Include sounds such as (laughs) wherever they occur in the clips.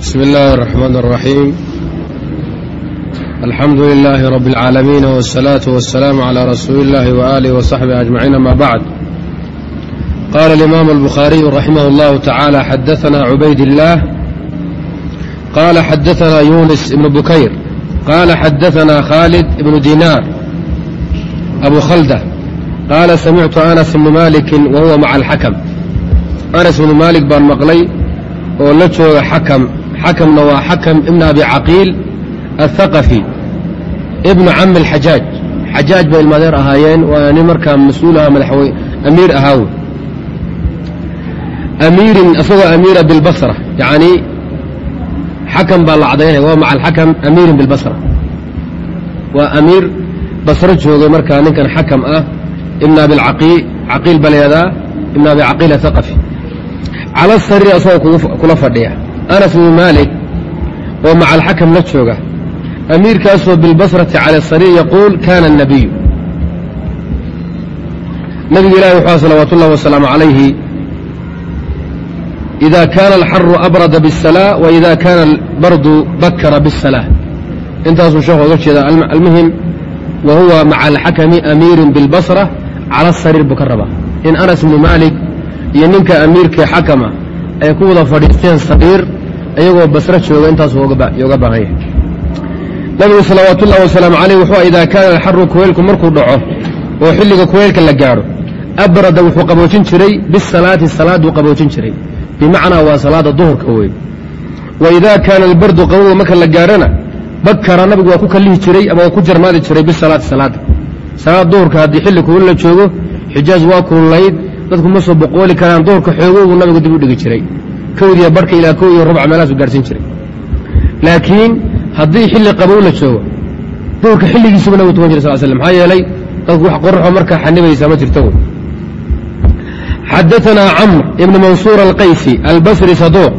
بسم الله الرحمن الرحيم الحمد لله رب العالمين والصلاة والسلام على رسول الله وآله وصحبه أجمعين ما بعد قال الإمام البخاري رحمه الله تعالى حدثنا عبيد الله قال حدثنا يونس بن بكير قال حدثنا خالد بن دينار أبو خلدة قال سمعت أنس بن مالك وهو مع الحكم أنس بن مالك بان مقلي oo la xakamna waa xakam ibn abi caqiil athaqafi ibnu cami alxajaaj xajaaj bay ilmaadeer ahaayeen waana nin markaa mas'uul aha madaxwey amiir ahaawe amiirin isagoo amiira bilbasra yacanii xakam baa la cadaynaya waa maca alxakam amiirin bilbasra waa amiir basro joogay markaa ninkan xakam ah ibn abi caqiil baa layahdaa ibn abi caqiil athaqafi cala sariir asagoo kula fadhiya anas bnu maalik oo maca alxakam la jooga amiirkaasoo bilbasrati cala sariir yaquul kana الnabiyu nabigu ilahi wuxuu salawaat ullahi wasalaamu calayhi ida kaana alxaru abrada biالsalaa wa ida kaana albardu bakara biالsalaa intaasuu sheekhu oga jeeda almuhim wa huwa maca alxakami amiirin biاlbasra cala sariir buu ka rabaa in anas bnu maalik iyo ninka amiirkee xakama ay ku wada fadhiisteen sariir iyagoo basro jooga intaasu yooga baahan yahay nabigu salawaat ullahi wasalaamu calayh wuxuu idaa kaana alxaru kuweylku markuu dhaco oo xilliga kuweylka la gaadho abrada wuxuu qaboojin jiray bisalaati salaaduu qaboojin jiray. Bimacnaa waa salaada duhurka wey wa idaa kaana albardu qabowga marka la gaadhona bakara nabigu waa ku kallihi jiray ama waa ku jarmaadi jiray bisalaati salaada salaada duhurka haddii xilli kuweyl la joogo xijaaj waa kululayd dadku ma soo boqooli karaan duhurka xoogowgu nabigu dib u dhigi jiray kowdiya barhka ilaa kow iyo rubca meelahaasu gaarhsiin jiray. Laakiin haddii xilli qabow la joogo duhurka xilligiisuba nabigu tukan jiray sal slam maxaa yeelay dadku wax qoraxoo markaa xanibaysaa ma jirto. Wy xadaanaa camr ibn mansuur alqaysi albasri saduuq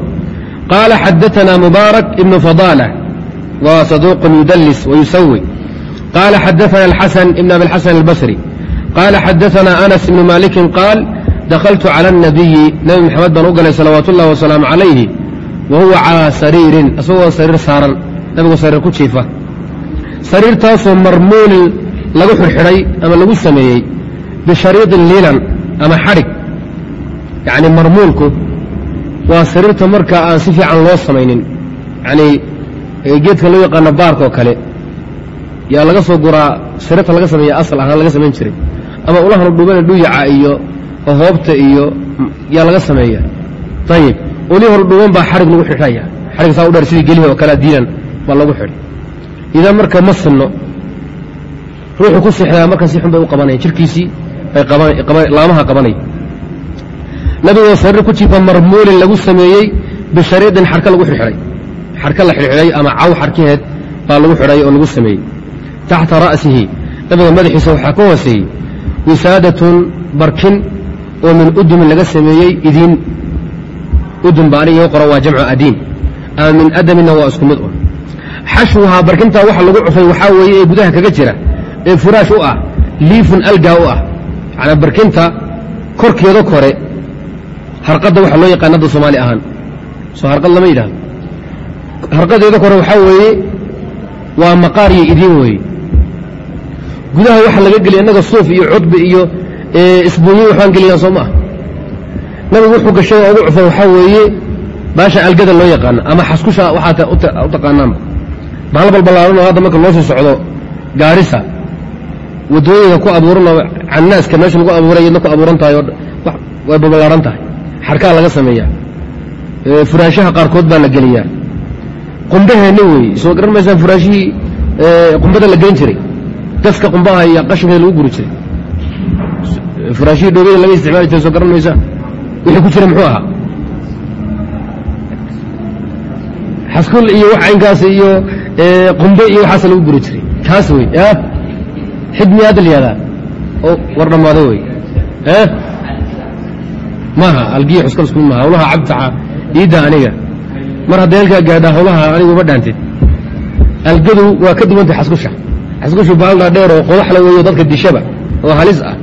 qaala xadaanaa mubaarak ibnu fadaala waa saduuqun yudallis wayusawi qaala xadaana alxasan ibn abi alxasan albasri qaala xadaanaa anas ibnu maalikin qaal dakaltu cala anabiyi nebi maxamed baan u galay salawaatu ullahi wasalaamu calayhi wa huwa calaa sariirin isagoo sariir saaran nabigoo sariir ku jiifa sariirtaasoo marmuulin lagu xirxidhay ama lagu sameeyey bishariidin liilan ama xadhig yacnii marmuulku waa sariirta markaa aan si fiican loo samaynin yacnii geedka loo yaqaano baarkaoo kale yaa laga soo guraa sariirta laga sameeya asal ahaan laga samayn jiray ama ulahan dhubane dhuyaca iyo hoobta iyo yaa laga sameeya ayib oli hor dhuuban baa xarig lagu xidhaya xarig saa u dheer sidii gelihi oo kale diinan baa lagu xidhay idan marka ma sinno ruuxuu ku sixdaa marka si xun bay u qabanayan jirkiisii bay laamaha qabanaya nabigoo sariir ku jiifa marmuulin lagu sameeyey bishariidin xarka lagu xidhxidhay xarka la xidhxidhay ama caw xarkaheed baa lagu xidhay oo lagu sameeyey. Taxta ra'sihi. Nabiga madaxiisa waxaa ka hooseeyey wisaadatun barkin oo min udumin laga sameeyey idiin udun ba aniga qora waa jamcu adiin. Ama min adaminna waa isku mid un xashwuhaa barkintaa waxa lagu cufay waxaa weeye ee gudaha kaga jira ee furaash u ah liifun algaa u ah. Yanaa barkinta korkeeda kore harqadda waxa loo yaqaan hadda soomaali ahaan. Soo harqad lama yidhahdo harqadeeda kore waxaa weeye waa maqaar iyo idiin weeye. Gudaha waxa laga geliya innaga suuf iyo cudbi iyo isbuunyi waxbaan geliyaan soo maah nabigu wuxuu gashay oo ugu cufan waxaa weeye baasha algada loo yaqaano ama xaskusha waxaad u taqaanaanba bahal balbalaaranoo hadda marka loo sii socdo gaarisa waddooyinka ku abuuranoo cannaaska meesha lagu abuuray iyadna ku abuuran tahay way balbalaaran tahay. Xarkaa laga sameeyaa. Furaashaha qaarkood baa la geliyaa. Qumbaheenni weeye soo garan maysaan furaashihii qumbada la gelin jiray. Gaska qumbaha iyo qashinkeeda lagu guri jiray furaashihii dhoobada laga isticmaali jiray soo garan maysaan wixii ku jira muxuu ahaa? Xaskul iyo wax caynkaas iyo qumbe iyo waxaasa lagu guri jiray. Kaas wey xidmi hadda la yihahdaa? Oo war dhammaado wey maaha algiya xuskal isku maaha. Hawlaha cabtaxa iidda aniga. Mar hadday halkaa gaadhaa hawlaha anigu uma dhaantid. Algadu waa ka duwantay xaskusha xaskushu baaldaa dheer oo qodaxla weeyo dadka dishaba oo halis ah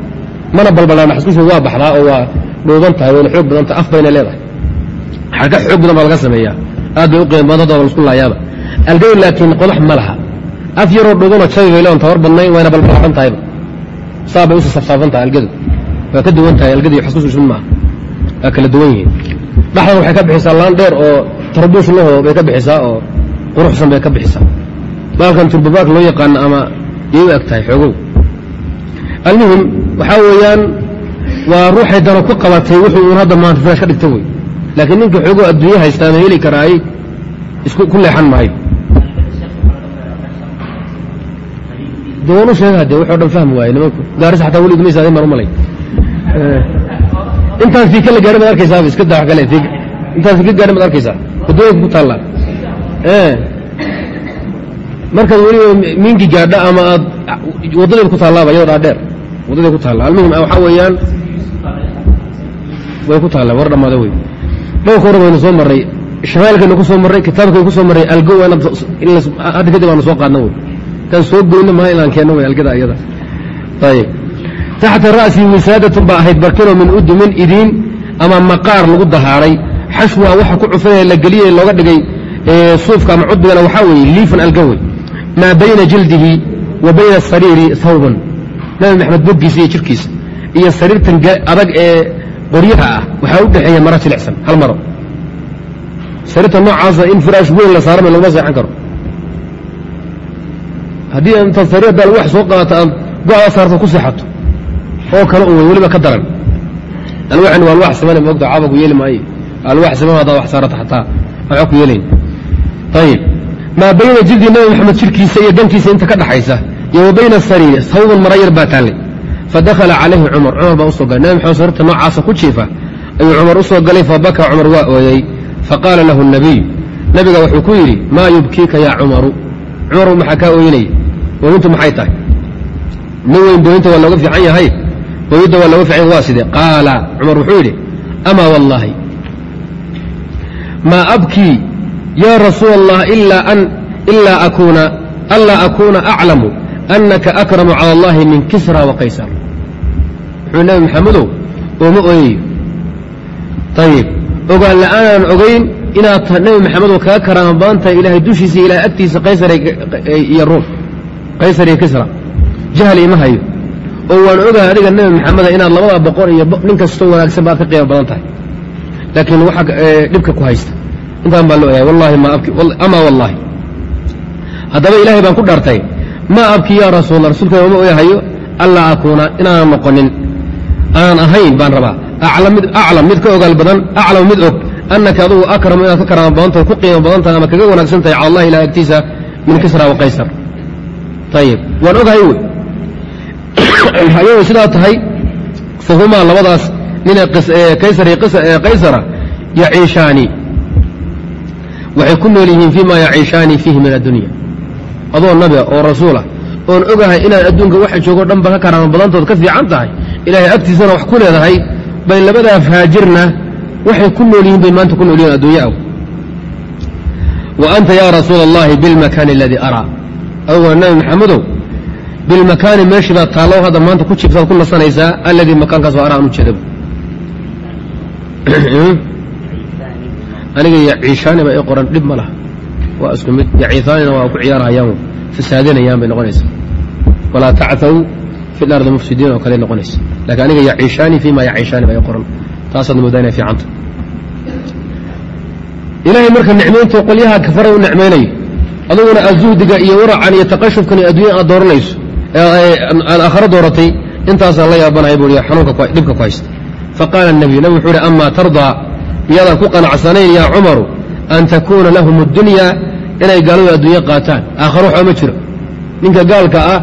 mana balbalaana xaskushu waa baxdaa oo waa dhuuban tahay wayna xoog badan tahay. Af bayna leedahay. Xarka xoog badan baa laga sameeyaa. Aad bay u qiima badan dad lasku laayaaba. Algadu laakiin qodax ma laha. Af yaroo dhugano jabi bay leon tabar badnayn wayna balbalaaran tahayba. Saa bay usi safsaafan tahay algadu. Waa ka duwan tahay algadu xaskusushin maaha. Waa kala duwan yihiin. Dhaxdan waxay ka bixisaa laan dheer oo tarbuush laho bay ka bixisaa oo quruxsan bay ka bixisaa. Baalkan turbabaak loo yaqaano ama yay u tahay xoogow almuhim waxaa weeyaan waa ruuxay dano ku qabatay wuxuu uun hadda maanta firaash ka dhigta wey laakiin ninka xoogoo adduunye haysta ama heli karaay ku leexan maayo. De waan u sheega de wuxoo dhan fahmi waaye nimanku. Gaaris xataa welig ma isaadin baan u malay intaan fiika la gaarin baad arkaysaaba iska daa kale intaan fiika gaarin baad arkaysaa? Waddooyinka ku taallaa. Markaad weliba miinki gaadha ama aad waddadeed ku taallaaba iyadoo dhaadheer waddadeed ku taalla. Almuhim waxaa weeyaan way ku taalla war dhammaada wey dhowrka hore baynu soo marray shamaalkaynu ku soo marray kitaabkaynu ku soo marray algo hadda kadib aanu soo qaadna wey kan soo goyno maa inaan keenno wey algada iyada ayib taxta ra'si wisaadatun baa ahayd barkino min udumin idiin ama maqaar lagu dahaaray. Xashwa waxa ku cufanaya la geliyey looga dhigay suufka ama cudbigana waxaa weeye liifan algawey maa bayna jildihi wa bayna asariiri hawban nabi maxamed boggiisa iyo jirkiisa iyo sariirtan adag ee qoryaha ah. Waxaa u dhexeeya maro jilicsan hal maro sariirta noocaasa in firaash weyn la saarama laguma seexan karo. Haddii intaad sariir haddaa wax soo qaadato aad go-da saarto ku seexato oo kale un weliba ka daran. Alwaxan waa alwax samane moogta caaba ku yeeli maayo alwax samama haddaad wax saarato xataa waxba ku yeelayn. Ayib maa bayna jildi nabi maxamed jirkiisa iyo dhankiisa inta ka dhaxaysa iyo wa bayna asariiri mara yar baa taallay fadakhala calayhi cumar cumar baa u soo galay. Nabi maxamed sariirta noocaasa ku jiifa ayuu cumar u soo galay fabakaa cumar waa ooyey. Faqaala lahu nabiy nabiga wuxuu ku yidhi maa yubkiika yaa cumaru? Cumaru maxaa kaa ooynaya ooyintu maxay tahay? Nin weyn booyinta waa looga fiican yahay. Booyinta waa looga fiican waa sidee? Qaala cumar wuxuu yidhi amaa wallaahi maa abkii ya rasuula allah ilaa akuuna anlaa akuuna aclamu anaka akramu cala allahi min kisra wa qaysar wuxuu nabi maxamedow ooma ooyayo ayib ogaan la'aanaan ogayn inaad nabi maxamedow kaga karaama badan tahay ilahay dushiisa ilahay agtiisa qaysar iyo ruum qaysar iyo kisra jahli ima hayo oo waan ogahay adiga nabi maxameda inaad labada boqor iyo nin kastoo wanaagsan baad ka qiimo badan tahay laakiin waxa dhibka ku haysta intaan baa loo oyahay wallahi ma abki amaa wallaahi haddaba ilaahay baan ku dhaartay maa abki yaa rasuulla rasuulka oma oyahayo allaa akuuna inaanan noqonin aanan ahayn baan rabaa. Aclam mid ka ogaal badan aclam mid og annaka adugu akramu inaad ka karaama badan tahay ku qiimo badan tahay ama kaga wanaagsan tahay cala allahi ilahi agtiisa min kisra wa qaysar. Ayib waan ogahay wey. (coughs) Ayagoo sidaa tahay fahumaa labadaas nina kaysar qaysara yaciishaani. Waxay ku nool yihiin fii ma yaciishaani fiihi min addunya adoo nabiga oo rasuulah oon ogahay inaad adduunka waxa joogo dhan ba ka karaama badantood ka fiican tahay ilaahay agtiisana wax ku leedahay bay labadaa faajirna waxay ku nool yihiin bay maanta ku nool yihiin adduunya aw wa anta ya rasuula allahi bilmakaani aladii araa aduguna nabi maxamedow bilmakaani meeshii baad taallo hadda maanta ku jiiftaad ku nasanaysaa alladii makaankaasoo araa aan u jeedaba aniga yaciishaani ba i qoran dhib ma laha waa isku mid. Yaciisaanina waa ku ciyaarhayaan fasaadinayaan bay noqonaysaa. Walaa tacthaw fi lardi mufsidiin oo kale noqonaysa. Lakiin aniga yaciishaani fii ma yaciishaani ba i qoran taasaad moodaa inay fiicanta ilaahay marka nicmayntu qolyaha kafara u nicmaynayo aduguna aad iyo waracan iyo taqashufkan iyo adduunya aad dooranayso aad aakharo dooratay intaasaan la yaabanahay buu xanuunka dhibka ku haysta. Faqaala الnabiyu nabig wuxuu uhi amaa tardaa miyaadan ku qanacsanayn yaa cumaru an takuuna lahum اddunya inay gaaladu adduunye qaataan aakharo waxba ma jiro ninka gaalka ah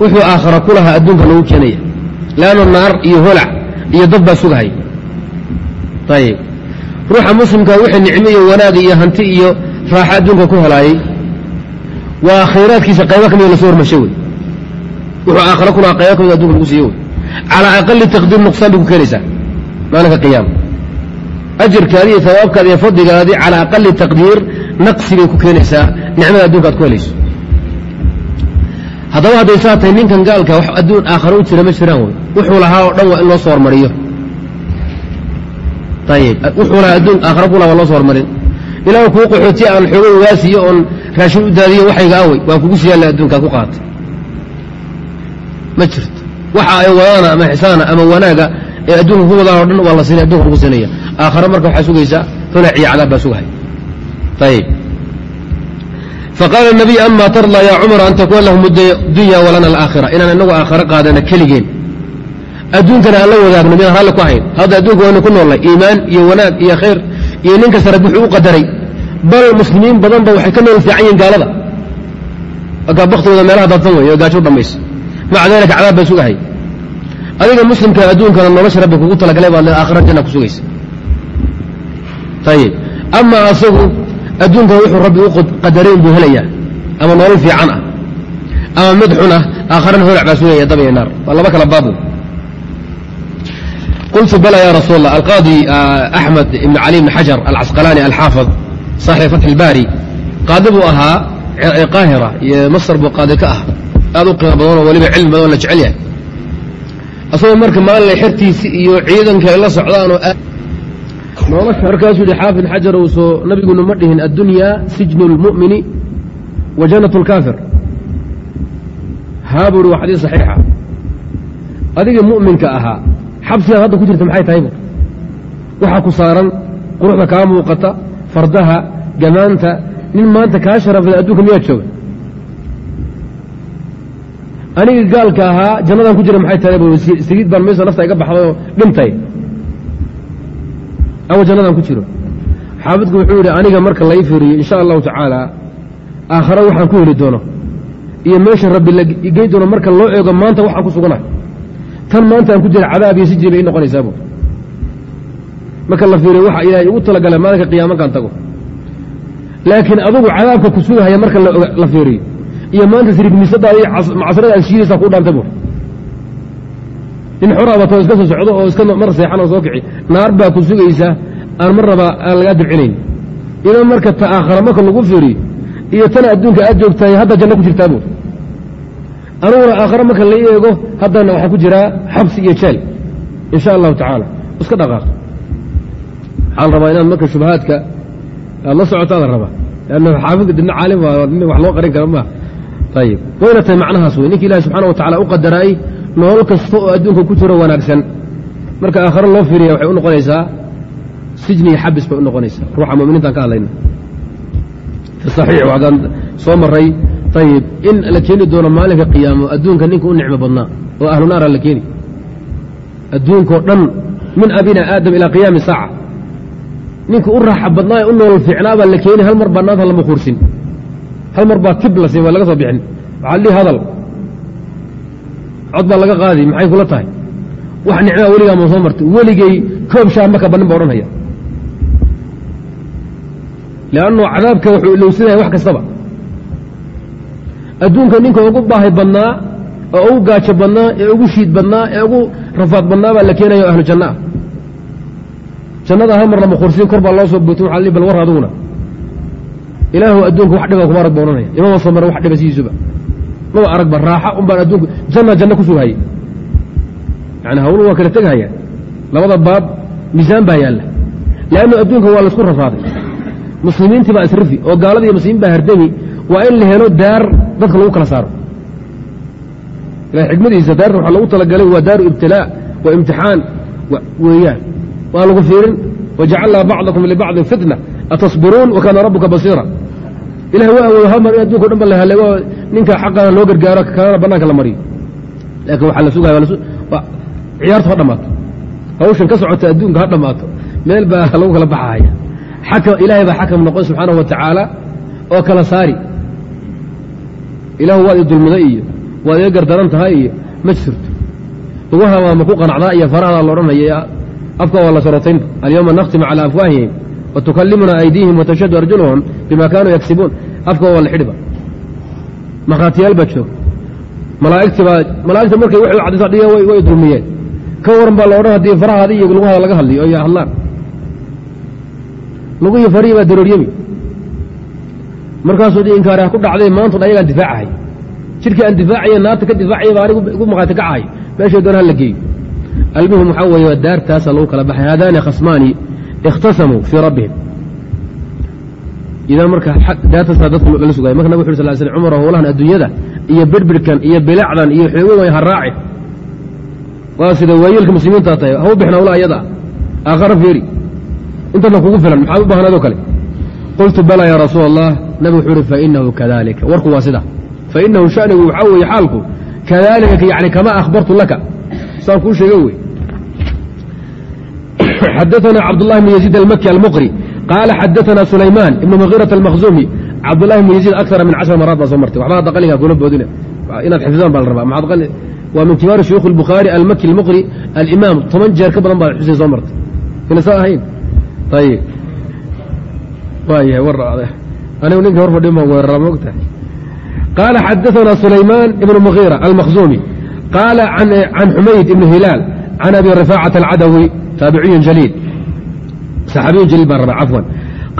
wuxuu aakhara ku lahaa adduunka lagu keenaya leanno naar iyo holac iyo dad baa sugahay ayib ruuxa muslimka wixii nicmo iyo wanaag iyo hanti iyo raaxo adduunka ku helaayey waa khayraadkiisa qaybo ka mida la soo hormashay wey wuxuu aakhara ku lahaa qaybo ka mida adunka lagu siiye wey calaa aqali taqdiir nuqsaan bay ku keenaysaa maalinka qiyaama ajirkaadi iyo sawaabkaadi iyo fadligaadi calaa aqali taqdiir naqsi bay ku keenaysaa nicmada adduunka aad ku helayso. Haddaba hadday saa tahay ninkan gaalka wax adduun aakharo u jira ma jiraan wey wuxuu lahaa oo dhan waa in loo soo hormariyo. Ayib wuxuu lahaa adduun aakharo ku laha waa loo soo hormarin. Ilaahu kuu qaxootiya aan xoogo waasiyo oon raashin u daadiyo waxayga awey waan kugu siyaalla adduunkaa ku qaatay ma jirto. Waxa ay wadaana ama xisaana ama wanaaga ee adduunka ku wadaan o dhan waa la siinay adunka lagu siinaya aakhare marka waxaa sugaysaa holac iyo cadaab baa sugahay. Ayb faqaala nabiy ama tardaa yaa cumar an takuuna lahum dunya walana alaakhira. Inaan inagu aakhare qaadana keligeen. Adduunkana aan la wadaagno midaan raalli ku ahayn. Hadda adduunka waynu ku noolnay iimaan iyo wanaag iyo khayr iyo nin kasta rabbi wuxuu u qadaray. Bal muslimiin badan ba waxay ka nool fiican yihiin gaalada. Markaa baktooda meelaha daadsan wey oo gaajo u dhammaysa. Maca daalika cadaab baan sugahay. Adiga muslimka adduunkana nolosha rabbi kugu talagalay baad le aakhira janna ku sugaysa ayib ama asagu adduunkan wuxuu rabbi u qadarayn buu helayaa ama nolol fiican ah ama mid xun ah aakharana holac baa sugaya dab iyo naar waa laba kala baabu qultu bala ya rasuul allah alqaadi axmed ibn cali ibn xajar alcasqalaani alxaafid saaxiب fatx اlbaari qaadi buu ahaa qaahira iyo masr buu qaadi ka ah aad u qiimo badanoo weliba cilmi badan oo la jecel yahay asagoo marka maalinla xertiisi iyo ciidanka ay la socdaanoo nolosha markaasuu yihi xaafid xajar uu soo nabiguna ma dhihin addunya sijnu اlmu'mini wa janat اlkaafir haa buu ihi waa xadiis saxiixa adiga mu'minka ahaa xabsigaad hadda ku jirta maxay tahay bu waxaa ku saaran quruxda kaa muuqata fardaha gamaanta nin maanta kaa sharafada adduunka miyaa jooga aniga gaalka ahaa jannadan ku jira maxay tahay bu saliid baan mayso nafta iga baxday oo dhintay ama jannadan ku jiro. Xaafidku wuxuu yidhi aniga marka lai fiiriyo insha allahu tacaala aakhare waxaan ku heli doono. Iyo meesha rabbi la gey doono marka loo eego maanta waxaan ku suganahay tan maanta aan ku jira cadaab iyo sijri bay i noqonaysaa bu marka la fiiriyo waxa ilaahay ugu talagalay maalinka qiyaamankaan tago. Laakiin adugu cadaabka ku sugahaya marka la fiiriyo. Iyo maanta sirigmisadaada iyo macsarada aad shiidaysaa kuu dhaantay bu nin xor abato iska soo socdo oo iska mar seexan oo soo kici naar baa ku sugaysaa aan mar raba aan lagaa dibcinayn idan marka ta aakhara marka lagu fiiriyo iyo tan adduunka aad joogtahay hadda janno ku jirtaa bu aniguna aakhare marka la eego haddana waxaa ku jiraa xabsi iyo jeel. In sha allahu tacaala iska dhaqaaq. Waxaa rabaa inaad marka shubahaadka aad la socotaa la rabaa. Lanna xaafidka dibna caalim waa wax loo qarin kara maa ayib wayna tahay macnahaas wey ninka ilahi subxana wa tacala u qadaraay nolol kasta oo adduunka ku jiro wanaagsan. Marka aakhare loo fiiriya waxay u noqonaysaa sijni iyo xabis bay u noqonaysaa. Ruuxa muminiintaan ka hadlayna. Fi saxiix soo maray ayib in la keeni doono maalinka qiyaamo adduunka ninka u nicmo badnaa oo ahlu naara la keeni. Adduunkao dhan min abina aadam ilaa qiyaami saaca. Ninka u raaxa badnaa ee u noolol fiicnaa baa la keeni hal mar baa naanta lama kuursin hal mar baa tib la siin waa laga soo bixin. Waxaa lihi hadal cod baa laga qaadi maxay kula tahay? Wax nicmaa weligaa ma soo martay. Weligay koob shaa maka bannin ba odhanaya. Leannu cadaabka wuxuu ilowsanaya wax kastaba. Adduunka ninka ugu baahi badnaa oo ugu gaajo badnaa ee ugu shiid badnaa ee ugu rafaad badnaa baa la keenaya o ahlu janna. Ah jannada hal mar lama kursin kor baa loo soo bootay waxa bal war aduguna. Ilaahu adduunka wax dhiba kuma arag ba odhanaya. Imama soo mara wax dhiba sidiisuba maba aragba raaxa un baan adduunka janna janno ku sugahaya yani hawlu waa kala tegahaya labada baab miisaan baa yaalla. Leannu adduunka waa la isku rafaaday. Muslimiintii baa isrifi oo gaalada muslimiin baa hardami waa in la helo daar dadka lagu kala saaro. Ilahay xikmadiisa daartan waxaa lagu talagalay waa daaru ibtilaa waa imtixaan weeyaan. Waa lagu fiirin wajacalnaa bacdakum libacdin fitna atasbiruun wa kaana rabbuka basiira ilahay waa awoodo hal mar in adunka o dhan ba la haleego ninka xaqana loo gargaaro kalana bannaanka la mariyo. Laakiin waxaa la sugaya ciyaartu ha dhammaato. Hawshan ka socota adduunka ha dhammaato. Meel baa lagu kala baxahaya ilaahay baa xakam noqon subxaanahu wa tacaala oo kala saari. Ilaahu waad i iyo waad iga gardaran tahay iyo ma jirto. Lugaha waa maku qanacdaa iyo farahadaa la odhanaya afka waa la sarotaynba alyawma nakhtimu calaa afwaahihim wa tukallimuna aydiihim wa tashhadu arjuluhum bima kaanuu yaksibuun afka waa la xidhiba markhaatiyaal baa jooga malaa'igti baa malaa'igta markay waxay cadisa dhiga way dulmiyeen ka waran baa la odhan haddii farahaada iyo lugahaada laga hadliyo ay hadlaan lugihii farihii baa darooryami markaasuu dhi inkaari ha ku dhacday maantun ayagaan difaacahay jidhkii aan difaacaya naarta ka difaacaya baa anigu igu maqaati kacahay meeshay doon hala geeyo almuhim waxaa weeye daartaasa lagu kala baxay haadaani khasmaani ikhtasamuu fii rabbihim idan marka daatasaa dadka lala sugaya marka nabig wuxu sal sl cumar howlahan adduunyada iyo birbirkan iyo bilacdan iyo xoogodan ha raaci waa sida waayeelka muslimiintaa tahay ha u bixin hawla ayada aakhara fiiri intana kugu filan maxaad u baahnaadoo kale qultu bala ya rasuul allah nabig wuxuu ihi fainahu kadalika warku waa sida fainahu shanigu waxaa weeye xaalku kadalika yani kama akhbartu laka saan kuu sheega wey xadaثna cabdالlahi bn yaزيid almaki almqri qaala xadaثna sulayman ibn mغيraة almakhzumi cabdالlahi bn yaزيid akara min cashر maraat baa soo martay waxba hadda qalinkaa kula boodina inaad xifdaan baa la rabaa waa min kibaari shuyuukh الbukhaari almaki almqri alimaam toban jeer ka badan baa xusay soo martay ina saa ahayn ayib waayahay war anigu ninka hor fadhin baan weerara moogta qaala xadaثna sulayman ibn mغيra almakhzumi qaala can xumayd ibn hilaal can abi rifaacaة alcadawi taabiciyu jaliil saxaabiyun jaliil baan rabaa cafwan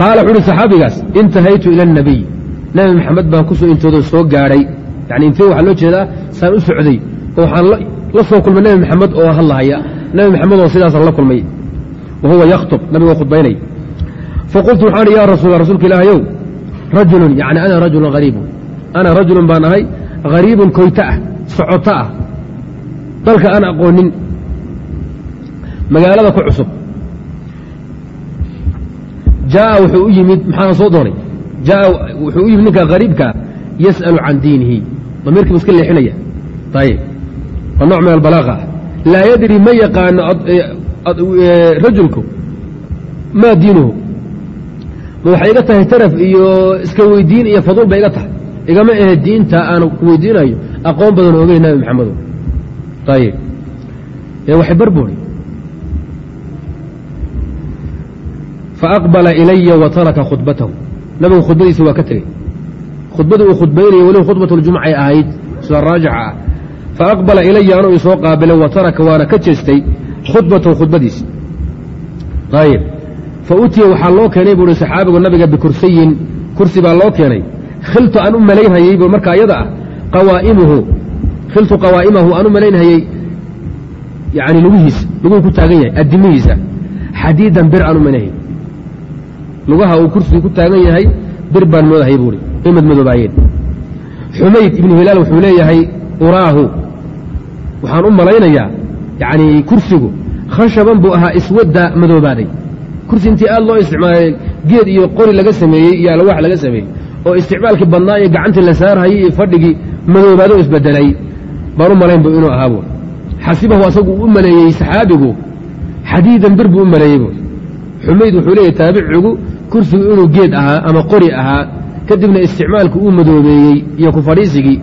qaala wuxu uhi saxaabigaas intahaytu ila الnabiy nabi maxamed baan ku soo intoodo soo gaadhay yani intee waxaa loo jeedaa saan u socday oo waxaan la soo kulmay nebi maxamed oo hadlahaya nebi maxamed oo sidaasaan la kulmay wa huwa yakhtub nabigoo khudbaynay faqultu waxaan ihi ya rasuul rasuulka ilaahayow rajulun yani ana rajulun hariibun ana rajulun baan ahay hariibun koyta ah socoto ah dalka aan aqoonin magaalada ku cusub. Jaaa wuxuu u yimid maxaan soo doonay? Jaaa wuxuu u yimid ninka hariibkaa yas'alu can diinihi. Damiirkiibu iska leexinaya. Ayib waa nooc min albalaaqa ah. Laa yadri ma yaqaano rajulku maa diinuhu. Ma waxay iga tahay taraf iyo iska weydiin iyo faduul bay iga tahay. Igama ahe diinta aan ku weydiinayo. Aqoon badan ogey nabi maxamedo ayib waxay barboori faaqbala ilaya wa taraka khudbatahu nabigu khudbadiisa waa ka tegey khudbadii uu khudbaynaya weliba khudbat ljumcay ahayd sida raajixa ah faaqbala ilaya anuu isoo qaabilay wa waana ka jeestay khudbatahu khudbadiisa ayib fa utiya waxaa loo keenay buuhi saxaabigu nabiga bikursiyin kursi baa loo keenay khiltu aan u malaynhayey bu marka ayada ah qawaa'imuhu khiltu qawaa'imahu aan u malaynhayey yani lugihiisa luguhu ku taagan yahay addimihiisa xadiidan bir aan u malaynhayey lugaha uu kursigu ku taagan yahay bir baan moodahay buuhi way madmadoobaayeen xumayd ibnu hilaal wuxuu leeyahay uraahu. Waxaan u malaynayaa yani kursigu khashaban buu ahaa iswadda madoobaaday. Kursi intii aad loo isticmaalay geed iyo qori laga sameeyey iyo alwaax laga sameeyey oo isticmaalkii badnaa iyo gacantii la saarhayay iyo fadhigii madoobaado isbedelay. Baan u malayn bu inuu ahaa buui xasibahu asagu u maleeyey saxaabigu xadiidan bir buu u maleeyey buui xumayd wuxuu leeyahy taabicigu kursigu inuu geed ahaa ama qori ahaa kadibna isticmaalku uu madoobeeyey iyo ku fadhiisigii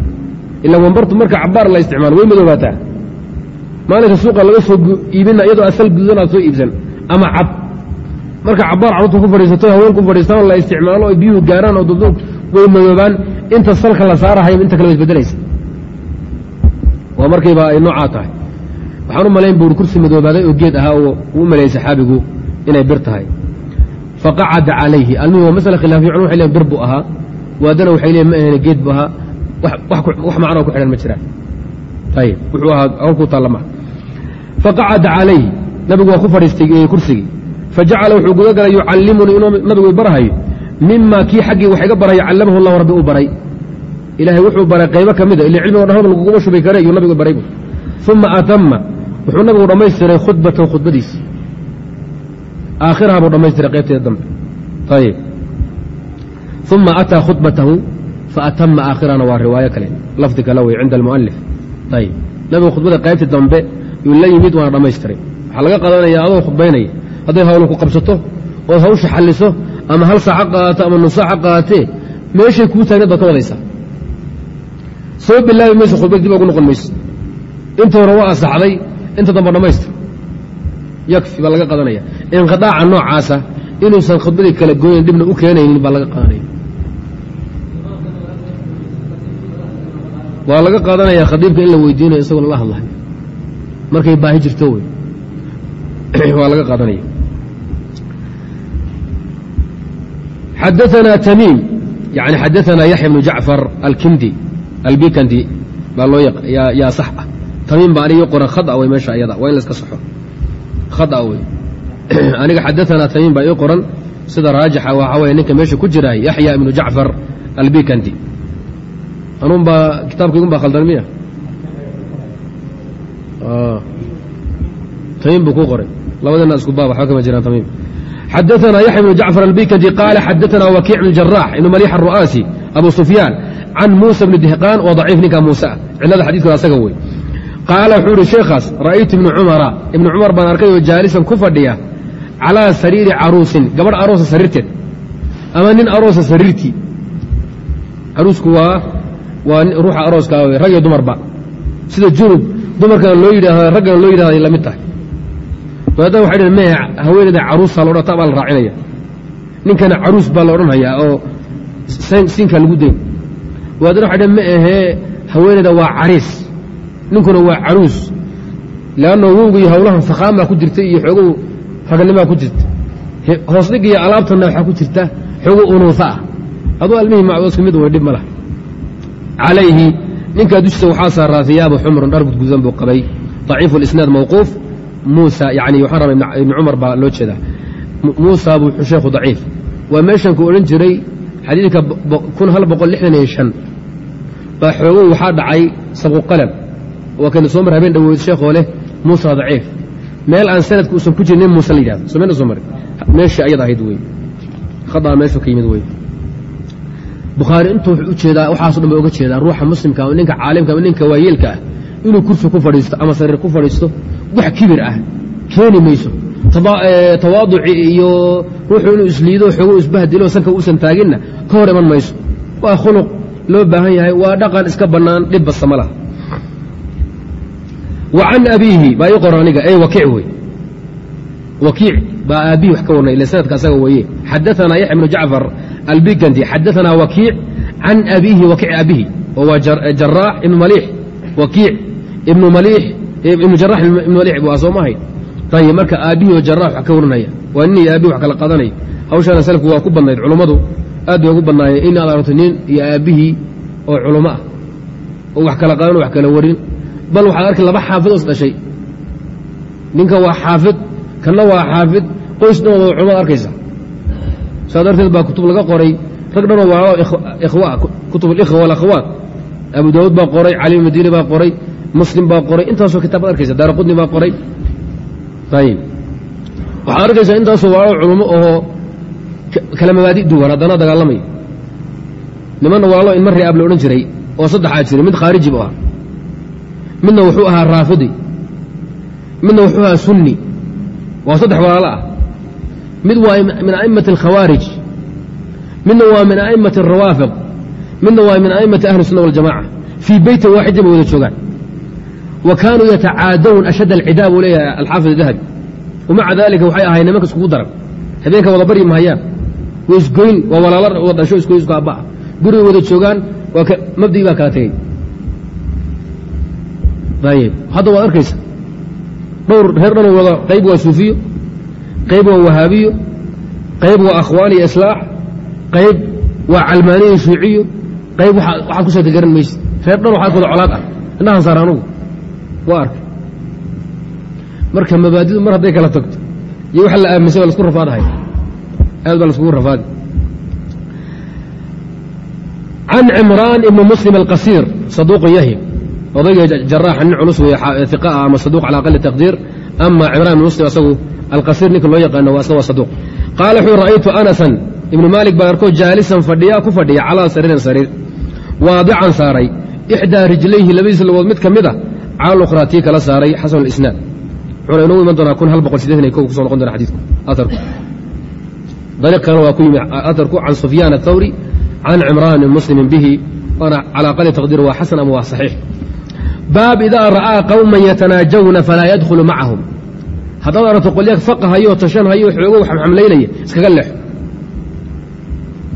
ila wambartu marka cabaar la isticmaalo way madoobaataa. Maalinka suuqa laga soo iibina iyadoo asal gududan aad soo iibsan ama cad marka cabaar carruurta ku fadhiisato haween ku fadhiistaan la isticmaalo oo biyuhu gaaraan oo dudug way madoobaan. Inta salka la saarahayo inta kale wa isbedelaysa waa markayba ay noocaa tahay. Waxaan u malayn buuri kursi madoobaaday oo geed ahaa oo uu u maleeyey saxaabigu inay bir tahay faqacada calayhi. Almihi waa masala khilaafiya culum waxay leeyiin bir buu ahaa. Waadana waxay leeyiin ma ahayna geed buu ahaa. Wax macnoo ku xidhan ma jiraan. Ayib wuxuu ahaa hawlkuu taalla maha faqacada calayhi. Nabigu waa ku fadhiistay kursigii. Fajacala wuxuu guda galay yucallimunii inuu nabigu barahayo mima kii xaggii wax iga barayo callamahu allahu rabbi uu baray. Ilaahay wuxuu baray qaybo ka mida ila cilmigo dhan hadal laguguma shubi kare iyuu nabigu baray uma atama wuxuu nabigu dhammaystiray khudbatahu khudbadiisi aakhiraha buu dhammaystiray qaybteeda dambe. Ayib uma ataa khudbatahu faatama aakhirahana waa riwaayo kale. Lafdi kale wey cinda almu'alif ayib nabigu khudbada qaybtii dambe yuu la yimid waana dhammaystiray. Waxaa laga qadanaya adoo khudbaynaya hadday hawlu ku qabsato ood hawsha xalliso ama hal saaca qaadato ama nus saaca qaadatee meeshay kuu taagneed baad ka wadaysaa. Soo bilaabi mayso khudbad dib ugu noqon mayso. Inta hore waa asaxday inta dambe dhammaystir yakfi baa laga qadanaya. Inqidaaca noocaasa inuusan khudbadii kala gooyin dhibna u keenaynin baa laga qaadanaya waa laga qaadanaya khadiibka in la weydiinayo isagoo lala hadlayo markay baahi jirto wey (clears throat) waa laga qaadanaya xadaثna tamiim yani xadaثna yaxya bnu jacfar alkindi albikandi baa loo yaa sax ah. Tamiim baa aniga qoran khada wey meesha ayada waa in la saxo khaa wey (clears throat) aniga xadaanaa tamiim baa ii qoran sida raajixa waxaa weye ninka meesha ku jiraay yaxya ibnu jacfar albikandi anuunbaa kitaabkaygun khaldan miya? Ah. Tamiim buu ku qoray. Labadana isku baab waxba kama jiraan tamiim xadaanaa yaxya ibnu jacfar albikandi qaala xadaanaa wakiic ibn jaraax ibnu maliix aru'aasi abu sufyaan can muusa bni dihqaan oo daciif ninka muuse ah. Cilada xadidkuna asaga wey qaala wuxuu ihi sheekhaas ra'aytu ibnu cumara. Ibnu cumar baan arkay oo jaalisan ku fadhiya calىa sariiri caruusin. Gabadh aroosa sariirteed. Ama nin aroosa sariirtii. Caruusku waa waa ruuxa arooska wey rag iyo dumarba sida junub dumarkana loo yidhaahda raggana loo yidhahda ay la mid tahay. Maadaama waxay dhahn maya haweeneyda caruusaa lo dhan ta baa la raacinaya. Ninkana caruus baa la odhanhayaa oo siinkaa lagu dayn waadana waxay dhahn ma ahee haweeneyda waa cariis ninkuna waa caruus. Leanno wowga iyo hawlahan fakaamaa ku jirta iyo xoogow raganimaa ku jirta hoosdhig iyo alaabtanna waxaa ku jirta xoogo unuusa ah. Aduu almihii macdooska mid way dhib ma lah calayhi ninkaa dushiisa waxaa saaraa hiyaabu xumrun dhar gudgudan buu qabay. Daciifu lisnaad mawquuf. Muusa yani waxaan rabaa ibni cumar baa loo jeedaa. Muusa buu sheekhu daciif. Waa meeshan ku odhan jiray xadiidka kun hal boqol lixdan iyo shan. Baa xoogow waxaa dhacay sabuqalam waa kaynu soo mar habeen dhawood sheekhoo leh muusa daciif. Meel aan sanadka uusan ku jirin nin muuse la yidhahdo soo mayna soo marin meeshii ayad ahayd wey khadaa meeshu ka yimid wey bukhaari intuu wuxuu u jeedaa waxaaso dhan oga jeedaa ruuxa muslimka ama ninka caalimka ama ninka waayeelka ah inuu kursi ku fadhiisto ama sariir ku fadhiisto wax kibir ah. Keeni mayso. Tawaaduci iyo ruuxu inuu isliido xoogo isbahdilo sanka uusan taaginna ka hor iman mayso. Waa khuluq loo baahan yahay waa dhaqan iska bannaan laha can abiihi baa ii qoran aniga ee wakiic wey. Wakiic baa aabbihi wax ka warnay ila sanadka asaga weeye. Xadaثana yaxya bnu jacfar albikandi xadaثana wakiic can abiihi wakiic abihi oo waa jaraax ibnu maliix wakiic ibnu maliix ibnu jarax ibnu maliix buu soo mahay. Ayib marka aabbihi oo jaraax wax ka waranaya waa nin iyo wax kala qadanaya hawshana salafku waa ku badnayd culummadu aad bay ugu badnaayeen. In aragto nin iyo aabbihii oo culummo ah oo wax kala qadan wax kala warin bal waxaad arkay laba xaafid oo is dhashay ninka waa xaafid kanna waa xaafid qoys dhan wada culamad arkaysa saa darteed baa kutub laga qoray rag dhanoo waa kutub alikhwa walakhawaat abu daawuud baa qoray cali madiini baa qoray muslim baa qoray intaasoo kitaabad arkaysa daara qudni baa qoray. Ayib waxaad arkaysaa intaasoo waalo culummo oo kala mabaadi duwan haddana dagaalamaya nimanna waalo in marri aab la odhan jiray oo saddexaa jiray mid khaariji bu ahaa midna wuxuu ahaa raafidi midna wuxuu ahaa sunni waa saddex walaalo ah. Mid waa min a'immati alkhawaarij midna waa min a'immati alrawaafiq midna waa min a'immati ahli sunna waljamaca fii beytin waaxidin bay wada joogaan. Wa kaanuu yatacaadawun ashadd alcidaa buu leeyahay alxaafid dahabi wamaca dalika waxay ahay nimanka iskugu daran. Habeenka wada baryi mahayaan way isgoyn waa walaalo wada isgoyn isku aabba'a gurigay wada joogaan waa mabdii baa kala tegey hadda waad arkaysa dhowr reer dhanoo wada qayb waa suufiyo qayb waa wahaabiyo qayb waa akhwaan iyo islaax qayb waa calmaaniyo shuuciyo qayb waxaad ku sheegta garan mayse reer dhan waxaad wada colaad ah. Indhahan saar anugu waa arkay marka mabaadidu mar hadday kala tagto iyo waxa la aaminsay waa lasku rafaadahay aad baa laskugu rafaadi. Can cimraan ibni muslim alqasiir saduuqun yahim odayga jaraaxa nin culus wey iqa ah ama saduuq cala aqali taqdiir ama cimraan ibn muslim asagu alqasiir ninka loo yaqaano waa isna saduuq. Qaala wuxuu ra'aytu anasan ibnu maalik baan arkoo jaalisan fadhiya ku fadhiya calaa sariirin sariir waadican saaray ixdaa rijlayhi labadiisa lugood mid ka mid a cala lukhraa tii kala saaray xasan isnaad. Wuxuuna inoogu iman doonaa kun hal boqol sideetan iyo kow ku soo noqon doona xadiidku atarku. Dariiq kalena waa ku yimi atarku can sufyaan athawri can cimraan muslimin bihi waana cala aqali taqdiir waa xasan ama waa saxiix baab idaa ra'aa qawman yatanaajawna falaa yadkhulu macahum haddaad aragto qolya faqahayo tashanhayo xoogow xamxamlaynaya iskaga leexo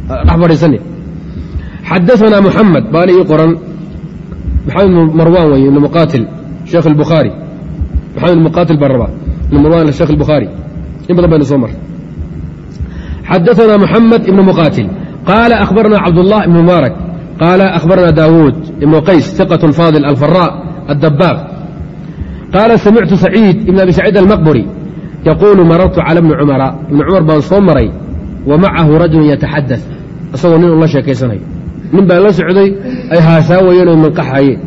dhex fadhiisani xadaثana muxamed baana ii qoran maxamed marwan wey ibn muqatil sheekh اlbukhaari maxamed muqatil baan rabaa ibn marwan sheekh اlbukhaari in badan baynu soo mar xadaثana muxamed ibn muqatil qaala akhbarana cabdالlah ibn mubaarak qaala akhbarana daawuud ibn qays ثiqaة faadil alfara الdabaaq qaala samictu saciid ibn abi saciid almaqburi yaquulu marartu cala bni cumara ibni cumar baan soo maray wa macahu rajulun yataxadad isagoo nin un la sheekaysanayo nin baa la socday ay haasaawayeen oo manqaxayeen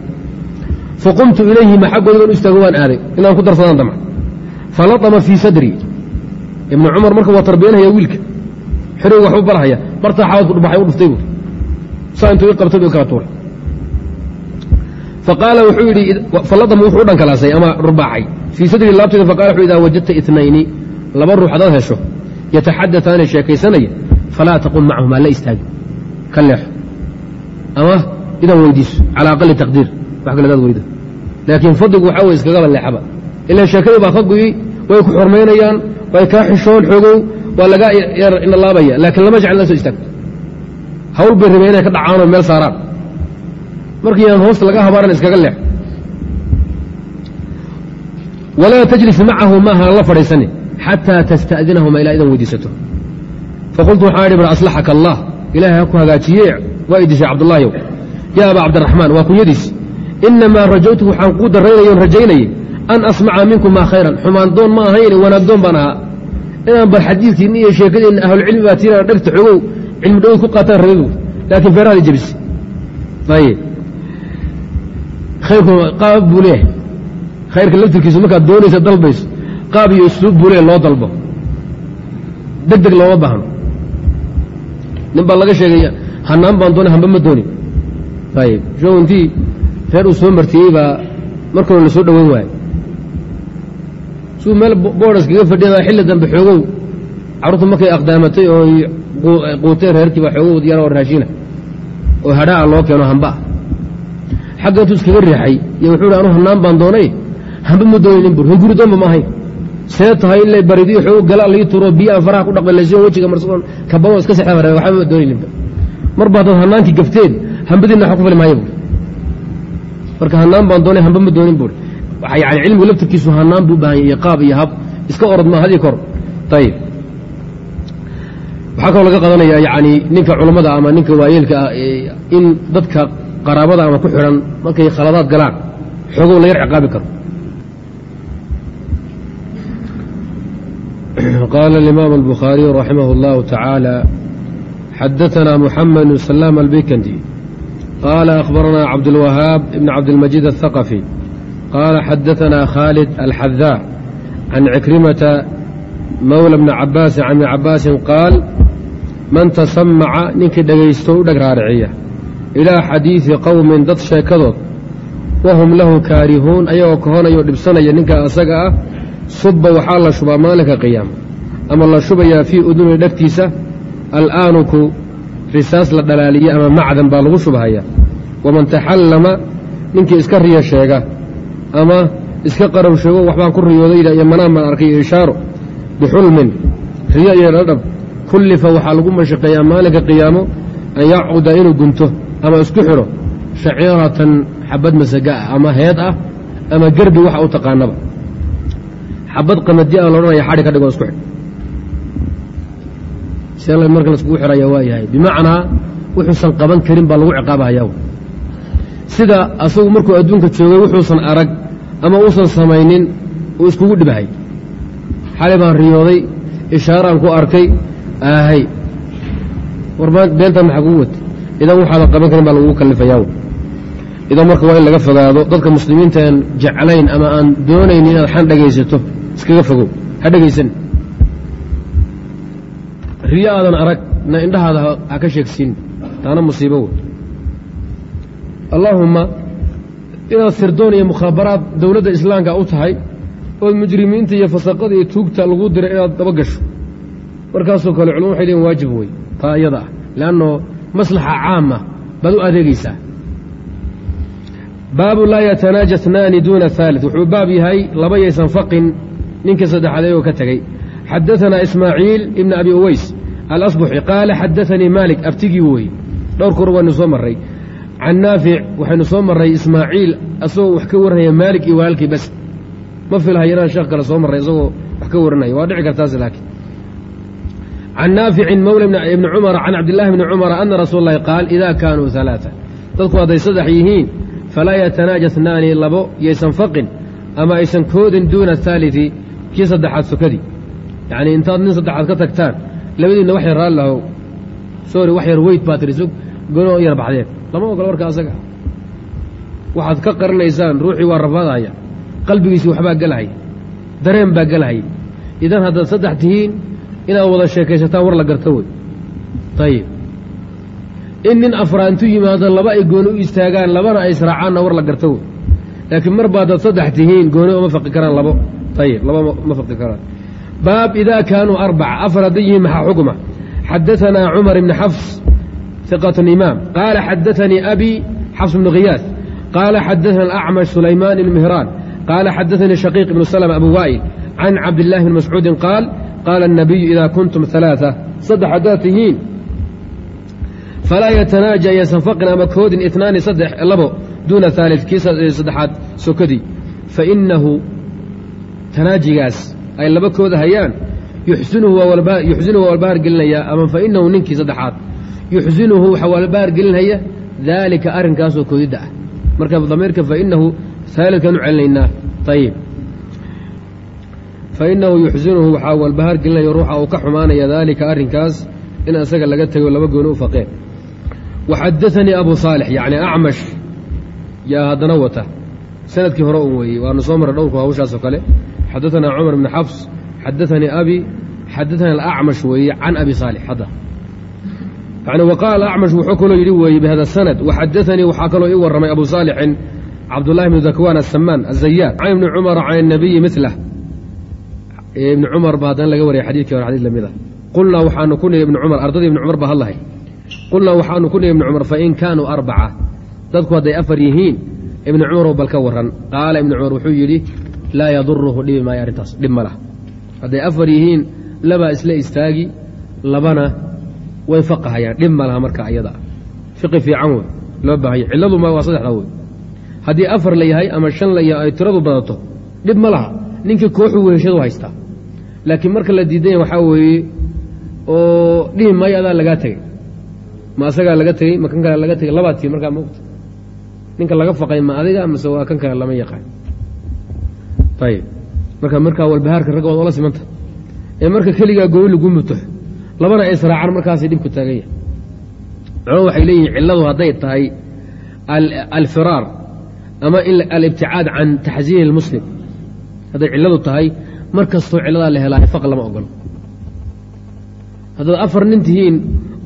faqumtu ilayhima xaggooda baan u istaago waan aaday inaan ku darsadaan damc falatama fii sadri ibnu cumar marka waa tarbiyanaya wiilka xiriga waxbu barhaya bartaa xawadku dhubaxay u dhuftay buuri faqaala wuxuu u dhankalaasay ama rubaaxay fii sadri laabteeda faqala wuxuu idaa wajadta itnayni laba ruux hadaad hesho yataxadataani sheekaysanaya falaa taqum macahumaa la istaagi. Ka leexo ama idan weydiiso calى aqali taqdiir wax kale daad weydo. Laakiin fadligu waxaa wey iskagaba leexaba ilan sheekadii baa ka guyi way ku xormaynayaan way kaa xishoon xoogow waa lagaa yar inalaabaya laakiin lama jecel la soo istaagto hawl bay rabeen inay ka dhacaanoo meel saaraan. Markii aan hoosta laga habaaran iskaga leexo walaa tajlis macahu maaha la fadhiisani xataa tasta'dinahuma ilaa idan weydiisato. Faqultu waxaan idhi bar aslaxaka allah ilaahay ha ku hagaajiye. Waa idishay cabdullaahiyow yaa abaa cabdiraxmaan waa kunyadiis. Inamaa rajawtu waxaan kuu daraynayoon rajaynayay an asmaca minkumaa khayran. Xumaan doon ma ahayne wanaag doon baan ahaa. Inaan bar xadiidkiinna iyo sheekadiinna ahlulcilmi baa tiinaan dhegta xogow cilmi dhowd ku qaataan rabe buur laakiin feerahaadi jebise ayb khayrku qaab buu leeyahay. Khayrka laftirkiisu markaad doonaysa dalbayso qaab iyo usluub buu leeyahy loo dalbo. Deg deg looma baahno. Nin baa laga sheegaya hanaan baan doonay hamba ma doonin. Ayib show intii reer uu soo martiyey baa markanu la soo dhoweyn waayo suu meel boodhas kaga fadhiya xilli dambe xoogow. Carruurtu markay aqdaamatay oo quuteen reerkii baa xoogow diyaar oo raashina oo hadhaa loo keeno hamba. Xagga intuu iskaga riixay iyo wuxuu anu hanaan baan doonay hamba ma dooninin bur hunguri doonba ma ahayn. See tahay in la baridiyo xoog galaa lii turo biyo aan faraha ku dhaqmay laysiyo wejiga marsadoon kabano iska sexda ree waxba ma doonayninba marba haddaad hanaankii gafteen hambadiinna waxa ku fali maayo buur marka hanaan baan doonay hamba ma doonin buur yani cilmigu laftirkiisu hanaan buu u yahay qaab iyo hab iska orod ma haddii kor ayib waxaa kaloo laga qadanaya yani ninka culammada ama ninka waayeelka ah in dadka qaraabada ama ku xidhan markay khaladaad galaan xoogow la yar ciqaabi karo قال الإمام البخاري رحمه الله تعالى حدثنا محمد بن سلام البيكندي قال أخبرنا عبد الوهاب بن عبد المجيد الثقفي قال حدثنا خالد الحذاء عن عكرمة مولى بن عباس man tasamaca ninkii dhegaysto u dheg raariciya ilaa xadiidi qowmin dad sheekadood wahum lahu kaarihuun ayagoo kahonaya oo dhibsanaya ninkaa asaga ah subba waxaa la shubaa maalinka qiyaama ama la shubayaa fii uduni dhegtiisa al'aanuku risaas la dhalaaliya ama macdan baa lagu shubhaya waman taxallama ninkii iska riyo sheega ama iska qarow sheego waxbaan ku riyooday iyo manaan baan arkay ishaaro bixulmin riyo iyo dhadhab kullifa waxaa lagu mashaqeeyaa maalinka qiyaamo an yacuda inuu gunto ama isku xidho shaciiratan xabad masaga ah ama heed ah ama gerbi waxa u taqaanaba. Xabad qamadi a loodhanaya xadhi ka dhigoo isku xidh see marka laiskugu xidhaya waa yahay. Bimacnaa wuxuusan qaban karin baa lagu ciqaabahayaa sida asagu markuu adduunka joogay wuxuusan arag ama uusan samaynin uu iskugu dhibhay xali baan riyooday ishaaraan ku arkay aahay. Warma beentan maxaa kugu wata idan waxaadan qaban karin baa lagugu kalifayaa idan marka waa in laga fogaado dadka muslimiinta aan jeclayn ama aan doonayn inaad xan dhegaysato iskaga fogow. Ha dhegaysan riyo aadan arag na indhahaada ha ka sheegsiin. Taana musiibo wey allaahumma inaad sirdoon iyo mukhaabaraad dowladda islaamka u tahay ood mujrimiinta iyo fasaqada iyo tuugta lagu diray inaad daba gasho markaasoo kale culum waxay leeyiin waajib wey taa iyada ah. Leanno maslaxa caama baad u adeegaysaa. Baabu laa yatanaaja snaani duuna aalit wuxuu baab yahay laba yaysan faqin ninka saddexaad ayagoo ka tegey xadaanaa ismaaciil ibna abi uweys alasbuxi qaala xadaanii maalik abtigii weye dhowr kor soo marray. Can naafic waxaynu soo marray ismaaciil asagoo wax ka waranaya maalik iyo walaalkii bas ma filhay inaan sheekh kale soo marray isagoo wax ka waranaya waa dhici kartaas laakiin can naaficin mawla ibni cumara can cabdillaahi bni cumara ana rasuul اllahi qaal ida kaanuu alaaa dadku hadday saddex yihiin falaa yatanaaja snaani labo yaysan faqin ama aysan koodin duuna haalidi kii saddexaad sokadii yacnii intaad nin saddexaad ka tagtaan labadiinna wax yar raallahow sorry wax yar weyd baa tiri sug gono yar baxdeen lama ogola warka asaga waxaad ka qarinaysaan ruuxii waa rafaadaya qalbigiisii waxbaa gelahaya dareen baa gelahaya idan haddaad saddex tihiin inaad wada sheekaysataan war la garto wey ayib in nin afraantu yimaado laba ay gooni u istaagaan labana ay israacaanna war la garto wey laakiin mar baa dad saddex tihiin gooni uma faqi karaan labo. Ayib laba ma faqi karaan. Baab ida kaanuu arbaca afar hadday yihiin maxaa xukma xadaanaa cumar ibni xafs iqat imaam. Qaala xadaanii abi xafs bnu khiyaas qaala xadaana alacmash sulaymaan ibn mihraan. Qaala xadaanii shaqiiq ibnu slm abu waa'il. Can cabdillaahi bni mascuudin qaal قال قال النبي إذا كنتم ثلاثة صدح ذاتهين فلا يتناجى يسنفقنا مكهود اثنان صدح لبو دون ثالث كيس صدحات سكدي فإنه تناجي قاس أي لبكود هيان يحسنه والبار يحزنه والبار قلنا يا أما فإنه ننكي صدحات yuxsinuhu waxaa waalbaar gelinhaya daalika arrinkaasoo koodidda ah marka damiirka fainahu saalidkaan u celinaynaa ayib fa innahu yuxsinuhu waxaa walbahaargelinaya ruuxa uu ka xumaanaya daalika arrinkaas in isaga laga tegoo laba gooni u faqeen waxadaanii abu saalix yacni acmash yaa haddana wata sannadkii hore un weeyey waanu soo marray dhowrku hawshaasoo kale xadaanaa cumar bni xabs xadaanii abi xadaana alacmash weeye can abi saalix hadda yani waqaala alacmash wuxuu kaloo yidhi weeyey bihada sanad waxadaanii waxaa kaloo ii warramay abu saalixin cabdullahi bnu dakwaan asamaan azayaad can ibni cumara can inabiyi milah ibni cmar ba haddana laga wariyay xadidkii hore xadid lamida qulnaa waxaanu ku nihi ibni cmar ardadii ibni cumar ba hadlahay qulnaa waxaanu ku nihi ibni cumar fain kaanuu arbaca. Dadku hadday afar yihiin ibni cumarow bal ka waran qaala ibni cumar wuxuu yidhi laa yaduruhu dhibi maayo arrintaas dhib ma lah hadday afar yihiin labaa isla istaagi labana way faqahayaan dhib ma laha marka ayada. Fiqi fiican wey loo baahanya cilladu ma waa saddexda wey haddii afar la yahay ama shan la yahay ay tiradu badato dhib ma laha. Ninkii kooxu weheshadu haystaa laakiin marka la diidanya waxaa weeye oo dhihi maayo adaa lagaa tegey ma asagaa laga tegey ma kan kale laga tegey labaad tii markaa mogta ninka laga faqay ma adiga mase waa kan kale lama yaqaan. Ayib marka markaa walbahaarka ragga waad simanta. Ee marka keligaa gooni lagu muto labana ay israacan markaasay dhibku taagan yahay culamadu waxay leeyihiin cilladu hadday tahay alfiraar ama alibticaad can taxsiini اlmuslim hadday cilladu tahay mar kastoo cilladaa la helaayo faq lama ogolo haddaad afar nin tihiin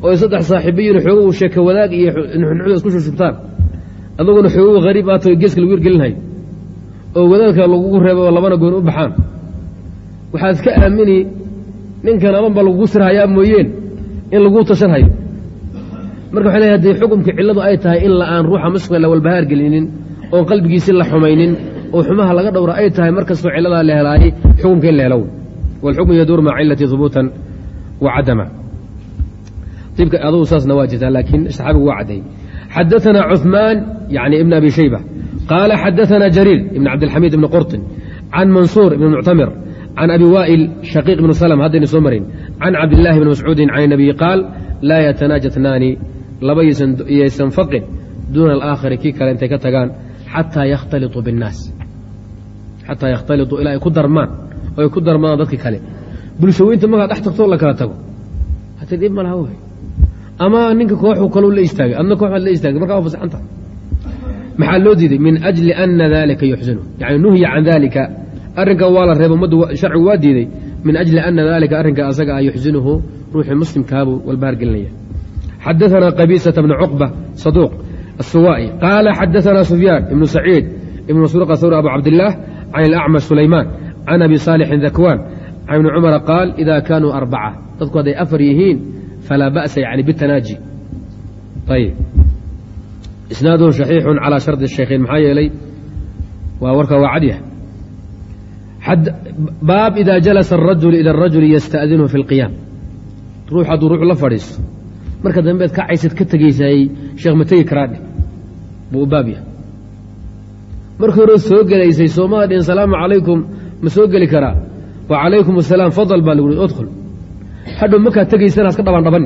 oo saddex saaxiibayin xoogow sheeke wadaag iyo nuxnuxda isku shushubtaan adaguna xoogow hariib aato geeska lagu hirgelinhayo oo wadaadka lagugu reebo oo labana gooni u baxaan. Waxaad ka aamini ninkan adan ba lagugu sirhayaa mooyeen in laguu tashan hayo marka waxay leeyahay haddii xukumka cilladu ay tahay in la'aan ruuxa muslimka la walbahaar gelinin oon qalbigiisi la xumaynin oo xumaha laga dhowra ay tahay mar kastoo cilladaa la helaayay xukumka in la helo waalxukmu yaduur maca cillatii hubuutan wa cadama ibka adugu saasna waa jirtaa laakiin saxaabigu waa caddeeyey xadaثana cuثmaan yani ibn abi shayba qaala xadaثana jariir ibn cabdilxamiid ibn qurطin can mansuur ibn muctamir can abi waa'il shaqiiq ibn slm haddayna soo marin can cabdillaahi bni mascuudin can الnabiyi qaal laa yatanaaja tnaani laba yaysan faqin duuna alaakhari kii kale intay ka tagaan xataa yakhtaliطuu biاnnaas xataa yakhtaliطuu ilaa ay ku darmaan oo ay ku darmaan dadki kale bulshaweynta markaa dhex tagtoo la kala tago hata dhib ma laha wey ama ninka kooxu kalou la istaagay adna kooxaad la istaagay markaa waa fasaxanta maxaa loo diiday min ajli ana dalika yuxsinu yani nuhya can dalika arrinkan waa la reeba ummaddu sharcigu waa diiday min ajli ana dalika arrinka asaga ah yuxsinuhu ruuxii muslimkaabuu walbahaar gelinaya xadaثana qabiisata bna cuqba saduuq الsuwaa'i qaala xadaثana sufyaan ibnu saciid ibn masruuq thawr abu cabdillaah can ilacmash sulaymaan can abi saalixin dakwaan can ibni cumara qaal ida kaanuu arbaca dadku hadday afar yihiin falaa ba'sa yani bitanaaji ayb isnaadun saxiixun calaa shardi shaykhayn maxaa yeelay waa warka waa cadyah baab ida jalasa arajul ila arajuli yasta'dinu fi اlqiyaam ruux hadduu ruux la fadhiisto marka dambeed kacaysad ka tegaysayey sheekh ma tegi karaadhe buu u baab yahay markii hore soo gelaysay soomaa dhin salaamu calaykum ma soo geli karaa wa calaykum asalaam fadal baa lagu hi udkhul hadhow markaad tegaysana haska dhabaan dhaban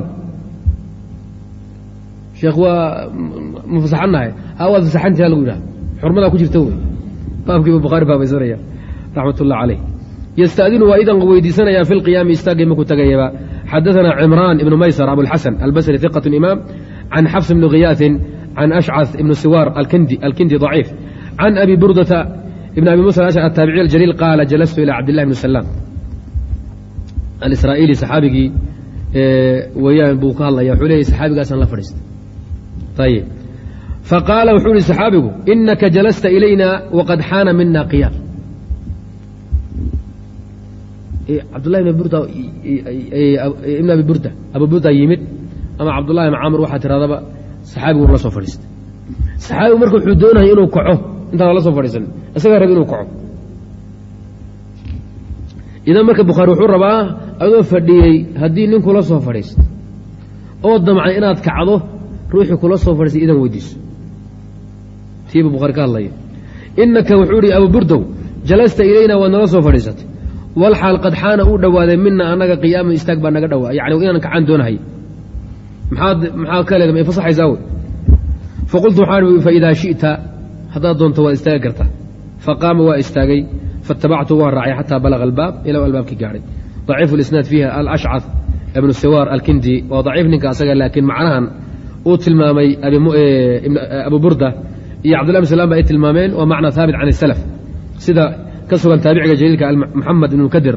sheekh waa ma fasaxannahay ha waad fasaxantiha lagu yidhaha xurmadaa ku jirta wey baabkiiba bukhaari baabaysanaya raxmat ullah caleyh yasta'dinu waa idan weydiisanayaa fi lqiyaami istaagay markuu tegayaba xadaثna cimraan ibnu maysr abuاlxasan albasri ثiqaة imaam can xafs bni khiyaaثin can ashcaث ibn siwaar alkindi ضaciif can abi burdata ibn abi musa ataabici aljaliil qaala jalastu ilaa cabdillahi bni salaam alisraa'iili saxaabigii weyaan buu ka hadlaya wuxuu leeyay saxaabigaasaan la fadhiistay ayib faqaala wuxuu ihi saxaabigu inaka jalasta ilayna waqad xaana mina qiyaal cabdullahi ibn abi burda abu burda yimid ama cabdullahi ibn camr waxaa tiradaba saxaabigu la soo fadhiistay saxaabigu marka wuxuu doonaya inuu kaco intaan la soo fadhiisan isagaa rab inuu kaco. Idan marka bukhaari wuxuu rabaa adoo fadhiyey haddii nin kula soo fadhiisto oo damcay inaad kacdo ruuxii kula soo fadhiistay idan weydiiso. Tiibu bukhaari ka hadlaya inaka wuxuu ihi abu burdow jalasta ilayna waad nala soo fadhiisatay. Walxaal qad xaana uu dhowaaday mina annaga qiyaaman istaag baa naga dhowaa yani inaan kacaan doonahay. Maxaad maxaa ka leeda may fasaxaysaa wey faqultu waxaan faidaa shi'ta haddaad doonto waad istaagi karta. Faqaama waa istaagay fatabactu waa raacay xataa balaga albaab ilaa albaabkii gaadhay. Daciifu lisnaad fiiha alashcaf ibnu siwaar alkindi waa daciif ninka asaga laakiin macnahan uu tilmaamay eh, eh, abu burda iyo cabdullah bn ba ay tilmaameen waa macna haabit can isalaf sida ka sugan taabiciga jaliilka maxamed ibn mukadir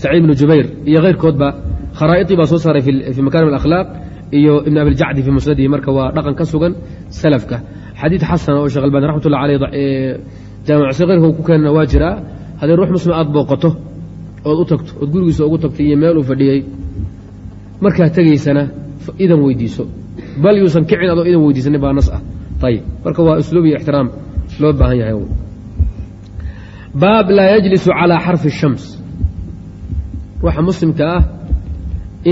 saciid ibnu jubayr iyo keyrkoodba kharaaiطii baa soo saaray fii makarim alakhlaaq iyo ibn abiljacdi fii musnadihi marka waa dhaqan ka sugan salafka xadiid xasana oo sheekh albani raxmat ullah aleyh jaamicsi keyrka ku keenana waa jiraa haddii ruux muslima aad booqato ood u tagto ood gurigiisa ugu tagto iyo meel uu fadhiyey markaad tegaysana idan weydiiso bal yuusan kicin adoo idan weydiisanin baa nas ah ayib marka waa usluub iyo ixtiraam loo baahan yahay baab laa yajlisu calaa xarfi الshams ruuxa muslimka ah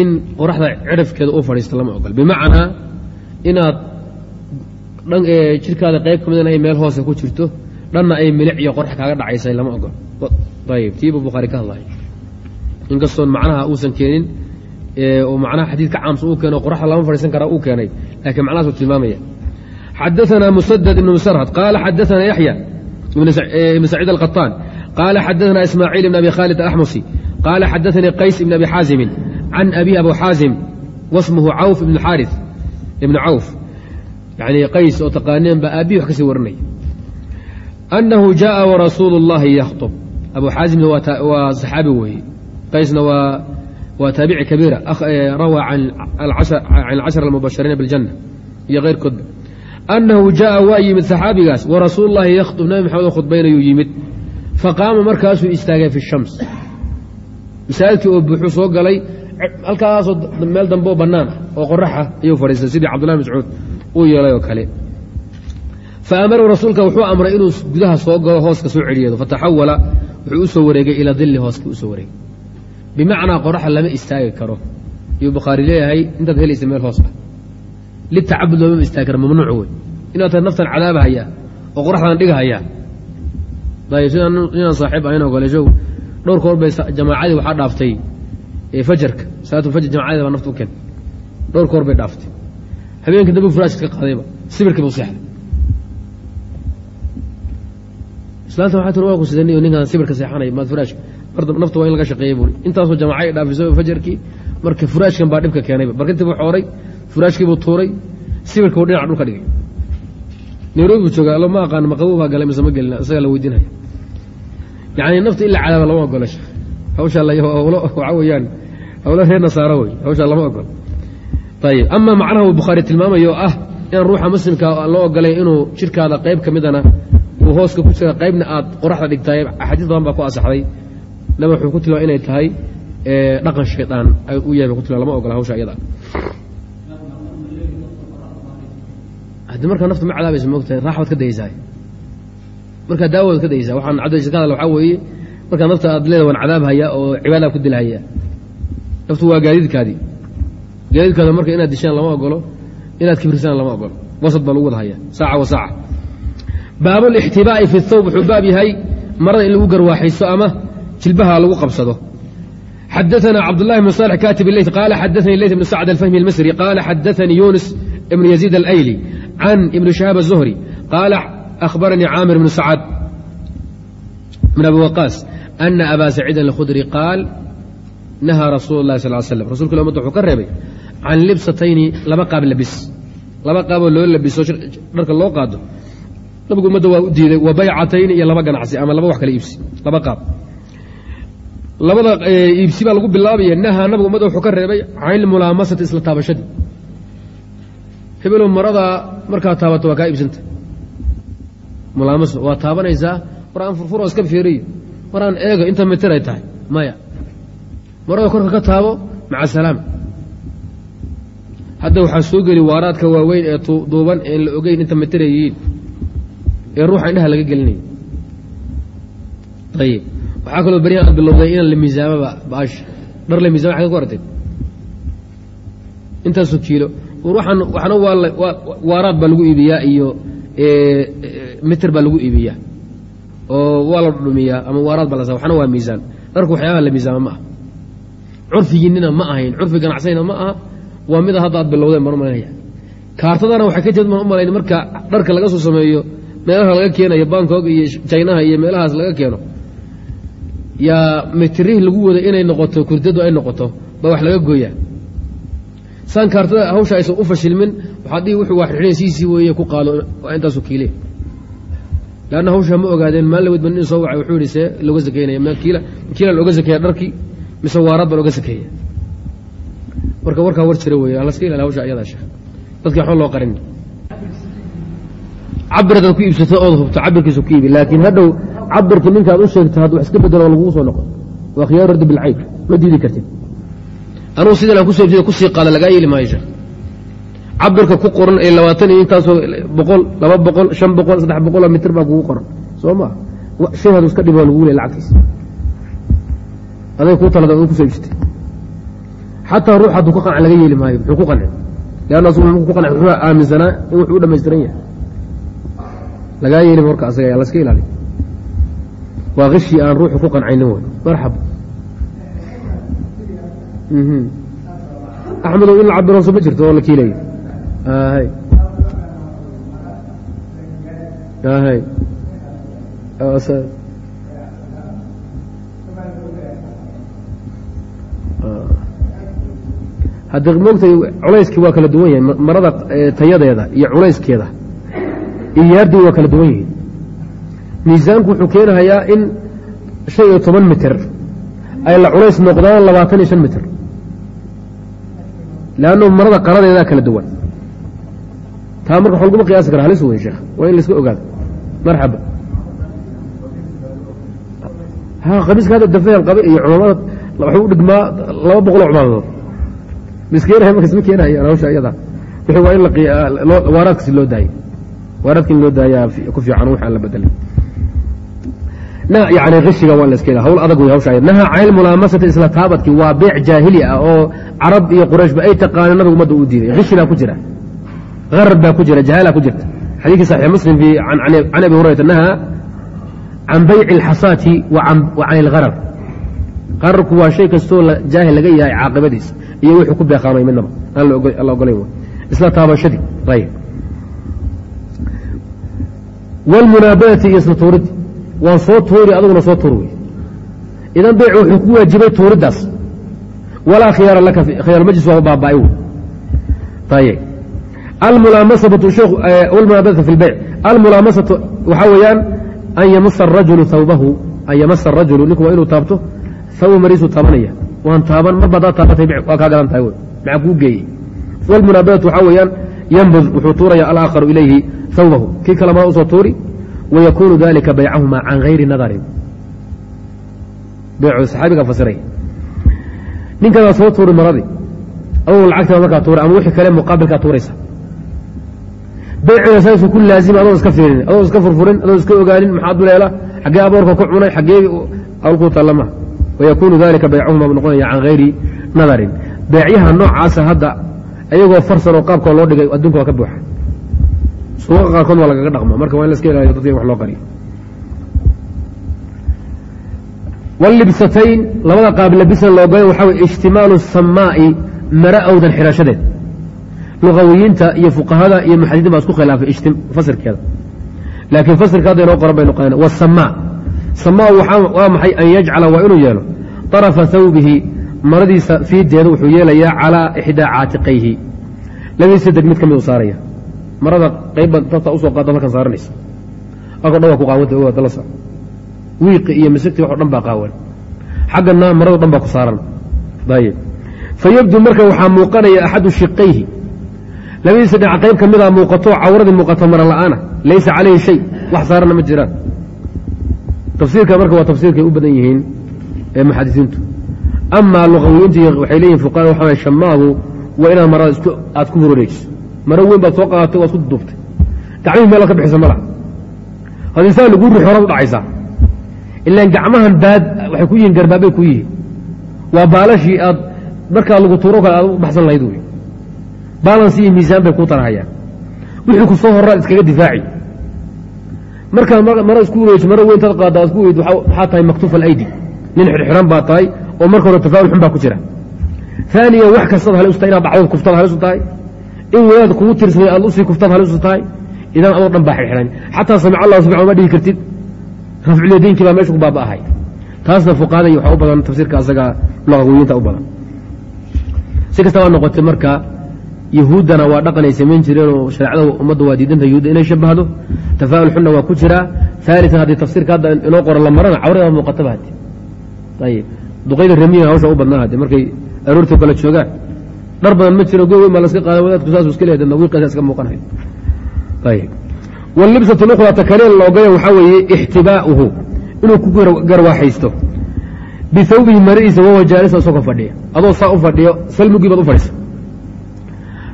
in qoraxda cirafkeeda u fadhiista lama ogol bimacnaa inaad jidhkaada qayb ka midna ah ay meel hoose ku jirto dhanna ay milic iyo qorx kaaga dhacaysay lama ogol ayb tiibu bukhaari ka hadlay. Inkastoon macnaha uusan keenin oo macnaha xadiidka caamsa uu keeno qoraxda lama fadhiisan karaa uu keenay laakiin macnahaasuu tilmaamaya. Xadaanaa musadad ibn musarhad qaala xadaanaa yaxya ibn saciid alqaطaan qaala xadaanaa ismaaciil ibn abi khaalid alaxmusi qaala xadaanii qays ibn abi xaazimin can abi abu xaazim wasmuhu cawf ibn xaari ibn cawf yani qays oo taqaaneen baa aabihi wax ka sii warinay أنه جاء ورsuuل اللhi يkطب أbو xاaزمna waa صxaabi weeye qaysna waa taaبici كبيiرة rawى عن الcaشhر المبشhريiن بالجنة iyo keyrkoodba أنhu جاءa waa yimid صxaabigaas وrasuul الlahi ykطب نبi mxamed khudbaynayuu yimid faqaama markaasuu istaagay في الشhaمس masaajidkii oo buuxuu soo galay halkaasoo meel dambe oo bannaan ah oo qoraxa ayuu fadhiistay sidii cabdullah mascuud uu yeelay oo kale. Faamarahu rasuulka wuxuu amray inuu gudaha soo galo hooska soo celiyeedo. Fataxawala wuxuu u soo wareegay ilaa dilli hooskii u soo wareegay. Bimacnaa qoraxa lama istaagi karo. Yuu bukhaari leeyahay intaad helaysa meel hoos ah. Litacabud loomama istaagi karo mamnuuc wey inaad tahay naftan cadaaba hayaa oo qoraxdan dhiga hayaa ayb sidaan inaan saaxiib ahayn oo kale show dhowr koor bay jamaacadii waxaa dhaaftay fajarka. Salaatulfajr jamacadii baa nafta u keentay dhowr koor bay dhaaftay habeenka dambe furaashka ka qaadayba sibirkii buu seexday. Islaanta waxaa tir waa kusidaniyo ninkaan sibirka seexanay maad furaashka nafta waa in laga shaqeeyey buuri intaasoo jamacay dhaafiso fajarkii marka furaashkan baa dhibka keenayba barkintii buu xooray furaashkii buu tuuray sibirka buu dhinaca dhulka dhigay. Nairobi buu joogaa lama aqaan maqabow baa galay mise ma gelin isagaa la weydiinaya yani nafta ila cadaaba lama ogola hawshaa waxaa weeyaan hawlo reer nasaaro wey hawshaa lama ogolo ayib ama macnaha uu bukhaari tilmaamayo ah inaan ruuxa muslimka loo ogolay inuu jirkaada qayb ka midana uu hooska ku jira qaybna aad qoraxda dhigtaay axaadiis badan baa ku asaxday naba wuxuu ku tilmaama inay tahay dhaqan shaydaan u yahay ku tilma lama ogola hawsha iyada haddii markaa nafta ma cadaabaysa moogtahay raax ka dayeysaa markaa daawaad ka dayeysaa waxaan cadaysa ka waxaa weeye markaa nafta aad leeda waan cadaabhayaa oo cibaadaad ku dilhayaa naftu waa gaadiidkaadii gaadiidkaada marka inaad dishaan lama ogolo inaad kibrisaan lama ogolo wasad baa lagu wada hayaa saaca wa saaca baab اlاxtibaa'i fi الthawb wuxuu baab yahay marada in lagu garwaaxayso ama jilbaha lagu qabsado xadaثna cabdالlahi بn صالح katib الleyt qala xadaثnii leyt بn sacd alfahmi الmasri qala xadaثanii yunis ibn yaزيid alayli can ibn شhahaab الزhri qala أخbaranii caamir bn sacad bn abi waqاas أna aba saciidin الkhudri qaal nahaa rasuulu lahi sal slam rasulka ila ummadda wuxuu ka reebay can libsatayni laba qaab labis laba qaaboo loo labiso dharka loo qaado nabigu ummadda waa u diiday wa baycatayni iyo laba ganacsi ama laba wax kala iibsi laba qaab labada iibsi baa lagu bilaabaya nahaa nabigu ummadda wuxuu ka reebay can mulaamasati isla taabashadii hebelow maradaa markaa taabato waa kaa iibsanta mulaamaso waa taabanaysaa war aan furfuro iska fiiriyo war aan eego inta mitir ay tahay maya marada korka ka taabo maca salaam hadda waxaa soo geli waaraadka waaweyn ee duuban een la ogeyn inta mitir ay yihiin. Ee ruuxa indhaha laga gelinaya ayib waxaa kaloo berihan aad bilowday inaan la miisaamaba baasha dhar la miisama xagga ku artay intaasoo kiilo waxaan waxna waa waaraad baa lagu iibiyaa iyo mitir baa lagu iibiyaa. Oo waa la dhumiyaa ama waaraad baa la waxna waa miisaan dharku waxyaabaha la miisaama ma aha. Curfigiinina ma ahayn. Curfi ganacsayna ma aha waa mida hadda aad bilowdeen baan umalanaya kaartadana waxay ka timid baan u marka dharka laga soo sameeyo meelaha laga keenayo bangkok iyo jinaha iyo meelahaas laga keeno. Yaa mitirihii lagu waday inay noqoto kurdadu ay noqoto baa wax laga gooyaa. Saan kaartada hawsha aysan u fashilmin waxaad dhihi wuxuu waa xirxin siisii weeye ku qaado waa intaasu kiile. Leanna hawsha ma ogaadeen maalin laweyd ba nin soo wacay wuxuu yihi see looga sakeynaya kiila looga sakeeya dharkii mise waaraad baa looga sakeeya marka warkaa war jira weeye laska ilaali hawsha ayadaa sheekh dadki waxba loo qarin. Cabiradaad ku iibsato ood hubto cabirkiisa ku iibi. Laakiin hadhow cabirka ninkaad u sheegto hadd wax iska bedelo lagugu soo noqo waa khiyaar raddi bilcayb ma diidi kartid. Anugu sidan aan ku soo jeeda ku sii qaada lagaa yeeli maayo sheekh. Cabirka ku qoran ee labaatan iyo intaasoo boqol laba boqol shan boqol saddex boqoloo mitir baa kugu qoran. Soo maa shay hadu iska dhib waa leey lacagtiisa. Aday kuu talada ad ku soo iibsatay xataa ruux hadduu ka qanca laga yeeli maayo muxuu ku qancin leanna asagu muxuu ku qanci wuxuu aaminsanaa in wuxuu u dhamaystiran yahay. Lagaa yeeli marka asaga ayaa laska ilaaliy waa qishii aan ruuxu ku qancaynin wey marxaba axmedow in la cabiro so ma jirto oo la kiilayo. Hay hay hadda moogtay culayskii waa kala duwan yahay marada tayadeeda iyo culayskeeda iyo yaardii waa kala duwan yihiin. Miisaanku wuxuu keenahayaa in shan iyo toban mitir ay la culays noqdaan labaatan iyo shan mitir. Leannu marada qaradeedaa kala duwan. Taa marka wax laguma qiyaasi kara halis wey sheekh. Waa in laiska ogaado. Marxaba. Ha qamiiska hadda dafean qabe iyo culamada waxuu u dhigmaa laba boqoloo cumaamadood miskeenaya markas ma keenayaan hawsha iyada. Wixii waa in waaraadkasi loo daayay waaraadka in loo daayaa ku fiican wix aan la bedelay yani kishiga waa la iska ila hawl adag wey hawsha naha can mulaamasati isla taabadki waa beec jaahili ah oo carab iyo qurayshba ay taqaaneen nabigu ummadda uu diiday. Kishi ku jira. Harar baa ku jira. Jahaala ku jirta. Xadiidkii saxiix muslim can abi hurayrata naha can bayci اlxasaati wa can اlgharar qararku waa shay kastoo jaahil laga yahay caaqibadiisa iyo wuxuu ku beeqaamay midnaba. Aan la ogolayn isla taabashadii ayb wاlmunaabadati iyo isla tuuriddi waan soo tuuri aduguna soo tuur wey idan beyc wuxuu ku waajibay tuuriddaas walaa khiyaara laka khiyaar majlis waa baaba'ay wey ayb sheekh almunaabadatu fi lbeyc almulaamasatu waxaa weeyaan an yamasa arajulu thawbahu an yamasa arajulu ninku waa inuu taabto thawba mariisuu taabanaya waan taaban mar baad taabatay waa kaa gadan tahay wey maxaa kuu geeyey walmunaabadatu waxaa weeyaan yanbud wuxuu tuuraya alaakharu ilayhi thawbahu. Kii kale u soo tuuri wykunu dalika baycahuma can hayri nadarin beycu saxaabiga fasiray. Ninkadaa soo tuuri maradii adoo lacagtaa markaa tuura ama wixii kale muqaabilkaa tuuraysa. Beyciga saasuu ku laazima adoo iska fiirin adoo iska furfurin adoo iska ogaanin maxaa duleela? Xaggee aboorka ku cunay xaggee awlkuu tallama wayakunu dalika baycahuma bu noqonaya can hayri nadarin beecyaha noocaasa hadda ayagoo farsan oo qaabkoo loo dhigay adduunka waa ka buuxa suuqa qaarkood waa lagaga dhaqma marka waa in la iska ilaaliyo dadka in wax loo qariyo wallibsatayn labada qaab labisan loogolen waxaa weye ijtimaalu samaa'i mara awdan xidhashadeed luqawiyiinta iyo fuqahada iyo muxadidiin baa isku khilaafay fasirkeeda laakiin fasirka hadda inoo qoran bay noqoneen wasamaa samaa waa maxay an yajcala? Waa inuu yeelo. طarafa thawbihi maradiisa fiideeda wuxuu yeelayaa calaa ixdaa caatiqayhi. Labadiisa deg mid ka mid u saaraya. Marada qayba tata u soo qaada halkan saaranaysa. Halko dhan waa ku qaawanta ogaa dala wiiqi iyo misigti wax o dhan baa qaawan xaggana marado dhan baa ku saaran. Ayib fayabdu marka waxaa muuqanaya axadu shiqayhi. Labadiisa dhinac qayb ka mida muuqato cawradii muuqato mara la'aana. Laysa calayhi shay. Wax saaranna ma jiraan tafsiirka marka waa tafsiirkay u badan yihiin ee muxadisiintu. Amaa luqawiyiintu waxay leeyihiin fuqahada waxa shamaagu waa inaad marada aad ku wareejiso maro weyn baad soo qaadatay waad isku duduubtay gacmihii meel ka bixisa mala. Haddii saa lagu rix horaad u dhacaysaa ilaan gacmahan baad waxay ku yihiin garbaabay ku yihiin. Waa baalashii aad markaa lagu tuuro kale aad u baxsan lahayd wey. Balans iyo miisaan bay kuu tarahayaan. Wixii ku soo iskaga difaaci markaa mara isku wareeji maro weyn taad qaada ad ku weyd tahay maktuuf alaydi. Nin xirxiran baa tahay oo marka hore tafaa'ul xun baa ku jira. Aaniyan wax kastaad halis tahay inaad dhacdood kuftaad halis u tahay. In wadaad kugu tirsaday aad u sii kuftaad halis u tahay. Idan adoo dhan baa xirxiran xataa samic allah subxana ma dhihi kartid. Rafculyadiinkii baa meesha ku baaba'ahay. Taasna fuqahada waxaa u badan tafsiirka asaga luqawiyiinta u badan. Si kastaba noqotay marka yahuuddana waa dhaqanay samayn jireen oo shareecada ummadda waa diidanta yahuudda inay shabahdo tafaa'ul xunna waa ku jiraa aalian haddii tafsiirka hadda inoo qoran la marana cawrada muuqataba hadi ayib duqayda ramiya hawsha u badnaa hadi markay aroorta kale joogaan. Dhar badan ma jiro go weyn baa laska qaada wadaadku saasu iska leedan wiiqasa iska muuqanayo ayib wlibsat اlأkhra takaneen loogaya waxaa weeye ixtibaa'uhu inuu ku garwaaxaysto. Bihawbihi maradiisa wawa jaalisa isagoo fadhiya. Adoo saa u fadhiyo salmugii baad u fadhisa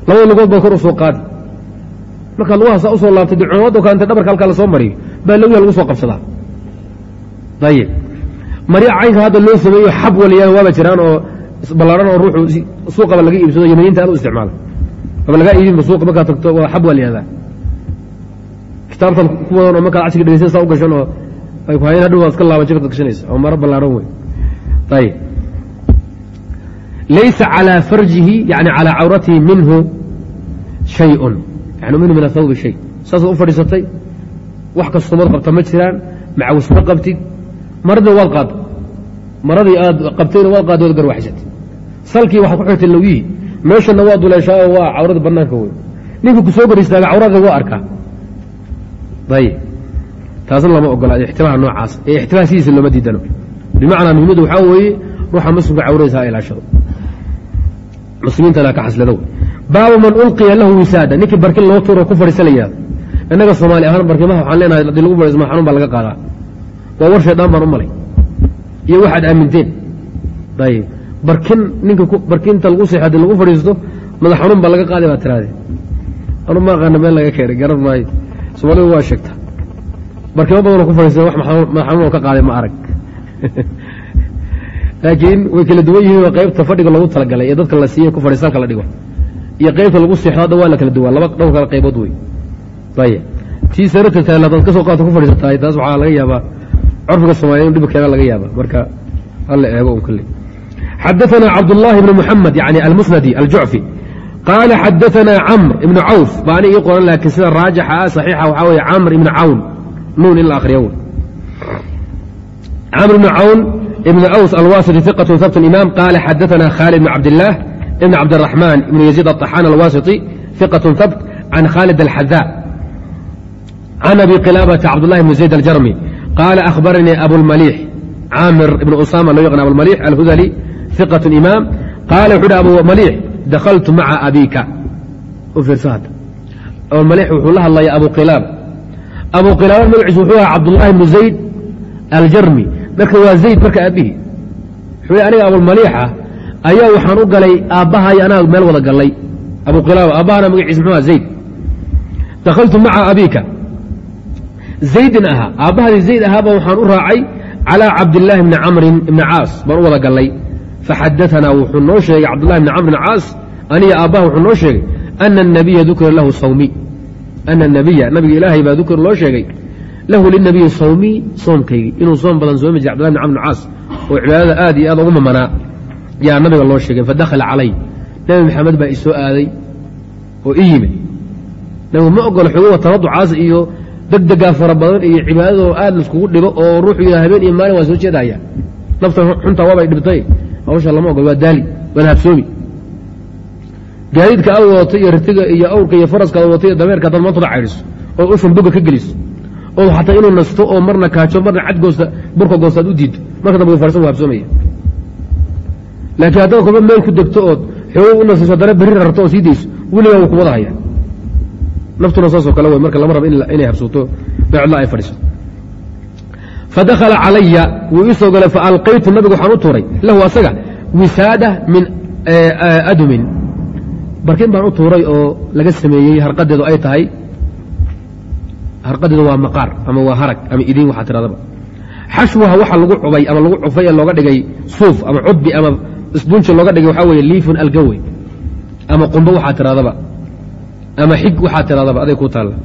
labada lugood baad kor u soo qaadi. Markaad lugaha saa u soo laabtay de culamado kale inta dhabarka halkaa la soo mariyo baa lawya lagu soo qabsadaa. Ayib marya caynka hadda loo sameeyo xab waliyaan waaba jiraan oo ballaaran oo ruuxu suuqaba laga iibsado yamaniinta aad u isticmaala. Aba lagaa iibinba suuqa markaad tagto waa xab waa layihahdaa kitaabtan ku wadan oo markaad cashiga dhegeysan saa u gashan oo ay ku hayeen hadhow waad iska laaban jabkaad gashanaysa oo maro ballaaran wey ayib laysa calىa farjihi yani calىa cawratihi minhu shayun yani minhu min athawbi shay saasaad u fadhiisatay wax kastoomad qabta ma jiraan macawis ma qabtid maradii waad qaadda maradii aad qabtayna waad qaadda waad garwaxsatay salkii waxaad ku xirtay lawyihii meeshana waa duleeshaayo waa cawrada banaanka wey ninkii ku soo gor istaaga cawrada waa arkaa ayib taasna lama ogola ixtimaha noocaas ee ixtimaa sidiisa looma diidano bimacnaa muhimmaddu waxaa weeye ruuxa muslimka cawradiisa ha ilaashado muslimiintana ka xaslado baabu man ulqiya lahu wisaada. Ninkii barkin loo tuuro ku fadhiisanayaa innaga soomaali ahaan barkimaha waxaan leenahay haddii lagu fadhiisma xanuun baa laga qaadaa. Waa war shaydaan baan u malay. Iyo waxaad aaminteen. Ayib barkin ninka barkinta lagu seexo haddii lagu fadhiisto madax xanuun baa laga qaaday baa tiraade. Anu ma aqaana meel laga keenay garan maayo. Soomaalidu waa sheegta. Barkimo badanoo ku fadhiista wax madax ka qaaday ma arag (laughs) laakiin way kala duwan yihiin oo qaybta fadhiga loogu talagalay ee dadka la siiye ku fadhiisanka la dhigo iyo qaybta lagu seexdo hadda waa la kala duwaa laba dhowr kala qaybood wey aya tii sarata tahay hadaad ka soo qaata ku fadhiisatahay taas waxaa laga yaabaa curfiga soomaliya in dhib keena laga yaaba marka hala eego un kale xadaثna cabdالlahi bn mحamed yani almusnadi aljucfi qaala xadaثna camr ibn cawf ba ani ii qoran laakiin sida raajixa ah صaxiixa waxaa weye camr ibn cawn nuun in la akriya camr ibn cawn ibn aws alwasiti ثiqة habt imam qaala xadaثna khaalid bn cabdالlah ibn cabdالرaحman ibn yaزيid aلطaxaan alwasiti ثiqة habt can khaalid alxadaa can abi qilaabةa cabdالlahi bn zayd aljarmi qaala akhbaranii abulmaliix caamir ibn usama loo yaqan abulmaliix alhudali ثiqة imaam qaala wuxu uhi abu maliix dakaltu maca abiika u fiirso hadda abulmaliix wuxuu la hadlaya abu qilaaba abu qilaaba magaciisu wuxuu ahaa cabdullahi bnu zayd aljarmi marka waa zayd marka aabbihi wuxuu aniga abulmaliixa ayaa waxaan u galay aabbahay anaa meel wada gallay abu qilaaba aabbahana magaciisa muxuu aha zayd dakaltu maca abiika zaydin ahaa aabbahadii zayd ahaaba waxaan u raacay calىa cabdillaahi bni camrin ibni caas baan u wada gallay faxadaanaa wuxuu noo sheegay cabdullahi bni camr bn caas aniga aabbaha wuxuu noo sheegay ana الnabiya dukira lahu sawmi ana nabiya nabiga ilaahay baa dukir loo sheegay lahu linabiyi sawmi soomkaygi inuu soom badan soomi jiray cbdullahi bn caas oo cibaadada aad iyo aad ugu mamanaa yaa nabiga loo sheegay fadakhala calay. Nebi maxamed baa isoo aaday oo i yimid. Nabigu ma ogolo xogowa tabaducaas iyo degdegaa fara badan iyo cibaadadoo aad laiskugu dhibo oo ruuxuu yidha habeen iyo maalin waa soo jeedaya. Naftan xuntaa waabay dhibtay. Hawsha lama ogol waa daali waad habsoomi gaadiidka aad wadato iyo ritiga iyo awrka iyo faraska ad wadato iyo dameerka hadaad maantooda caydhiso oo ushan boga ka geliso oo xataa inuu nasto oo marna kaajo marna cadgoosta burka goosta ad u diiddo marka dambe farsan waa habsoomaya laakiin haddaad kolba meel ku degto ood xoogo u nasiso haddana berri rarto oo sii dayso weligaa wuu kuwada haya naftuna saasoo kale wey marka lama rabo inay habsooto beecodla ay fadhiiso. Fadakhala calaya wuu ii soo galay faalqaytu nabigu waxaan u tuuray lahu asaga wisaada min adumin. Barkin baan u tuuray oo laga sameeyey harqadeedu ay tahay harqadeedu waa maqaar ama waa harag ama idiin waxaa tiradaba xashwaha waxa lagu cubay ama lagu cufay ee looga dhigay suuf ama cudbi ama isbunji looga dhigay waxaa weeye liifun algawe ama qumbo waxaa tiradaba ama xig waxaa tiradaba aday ku taalla.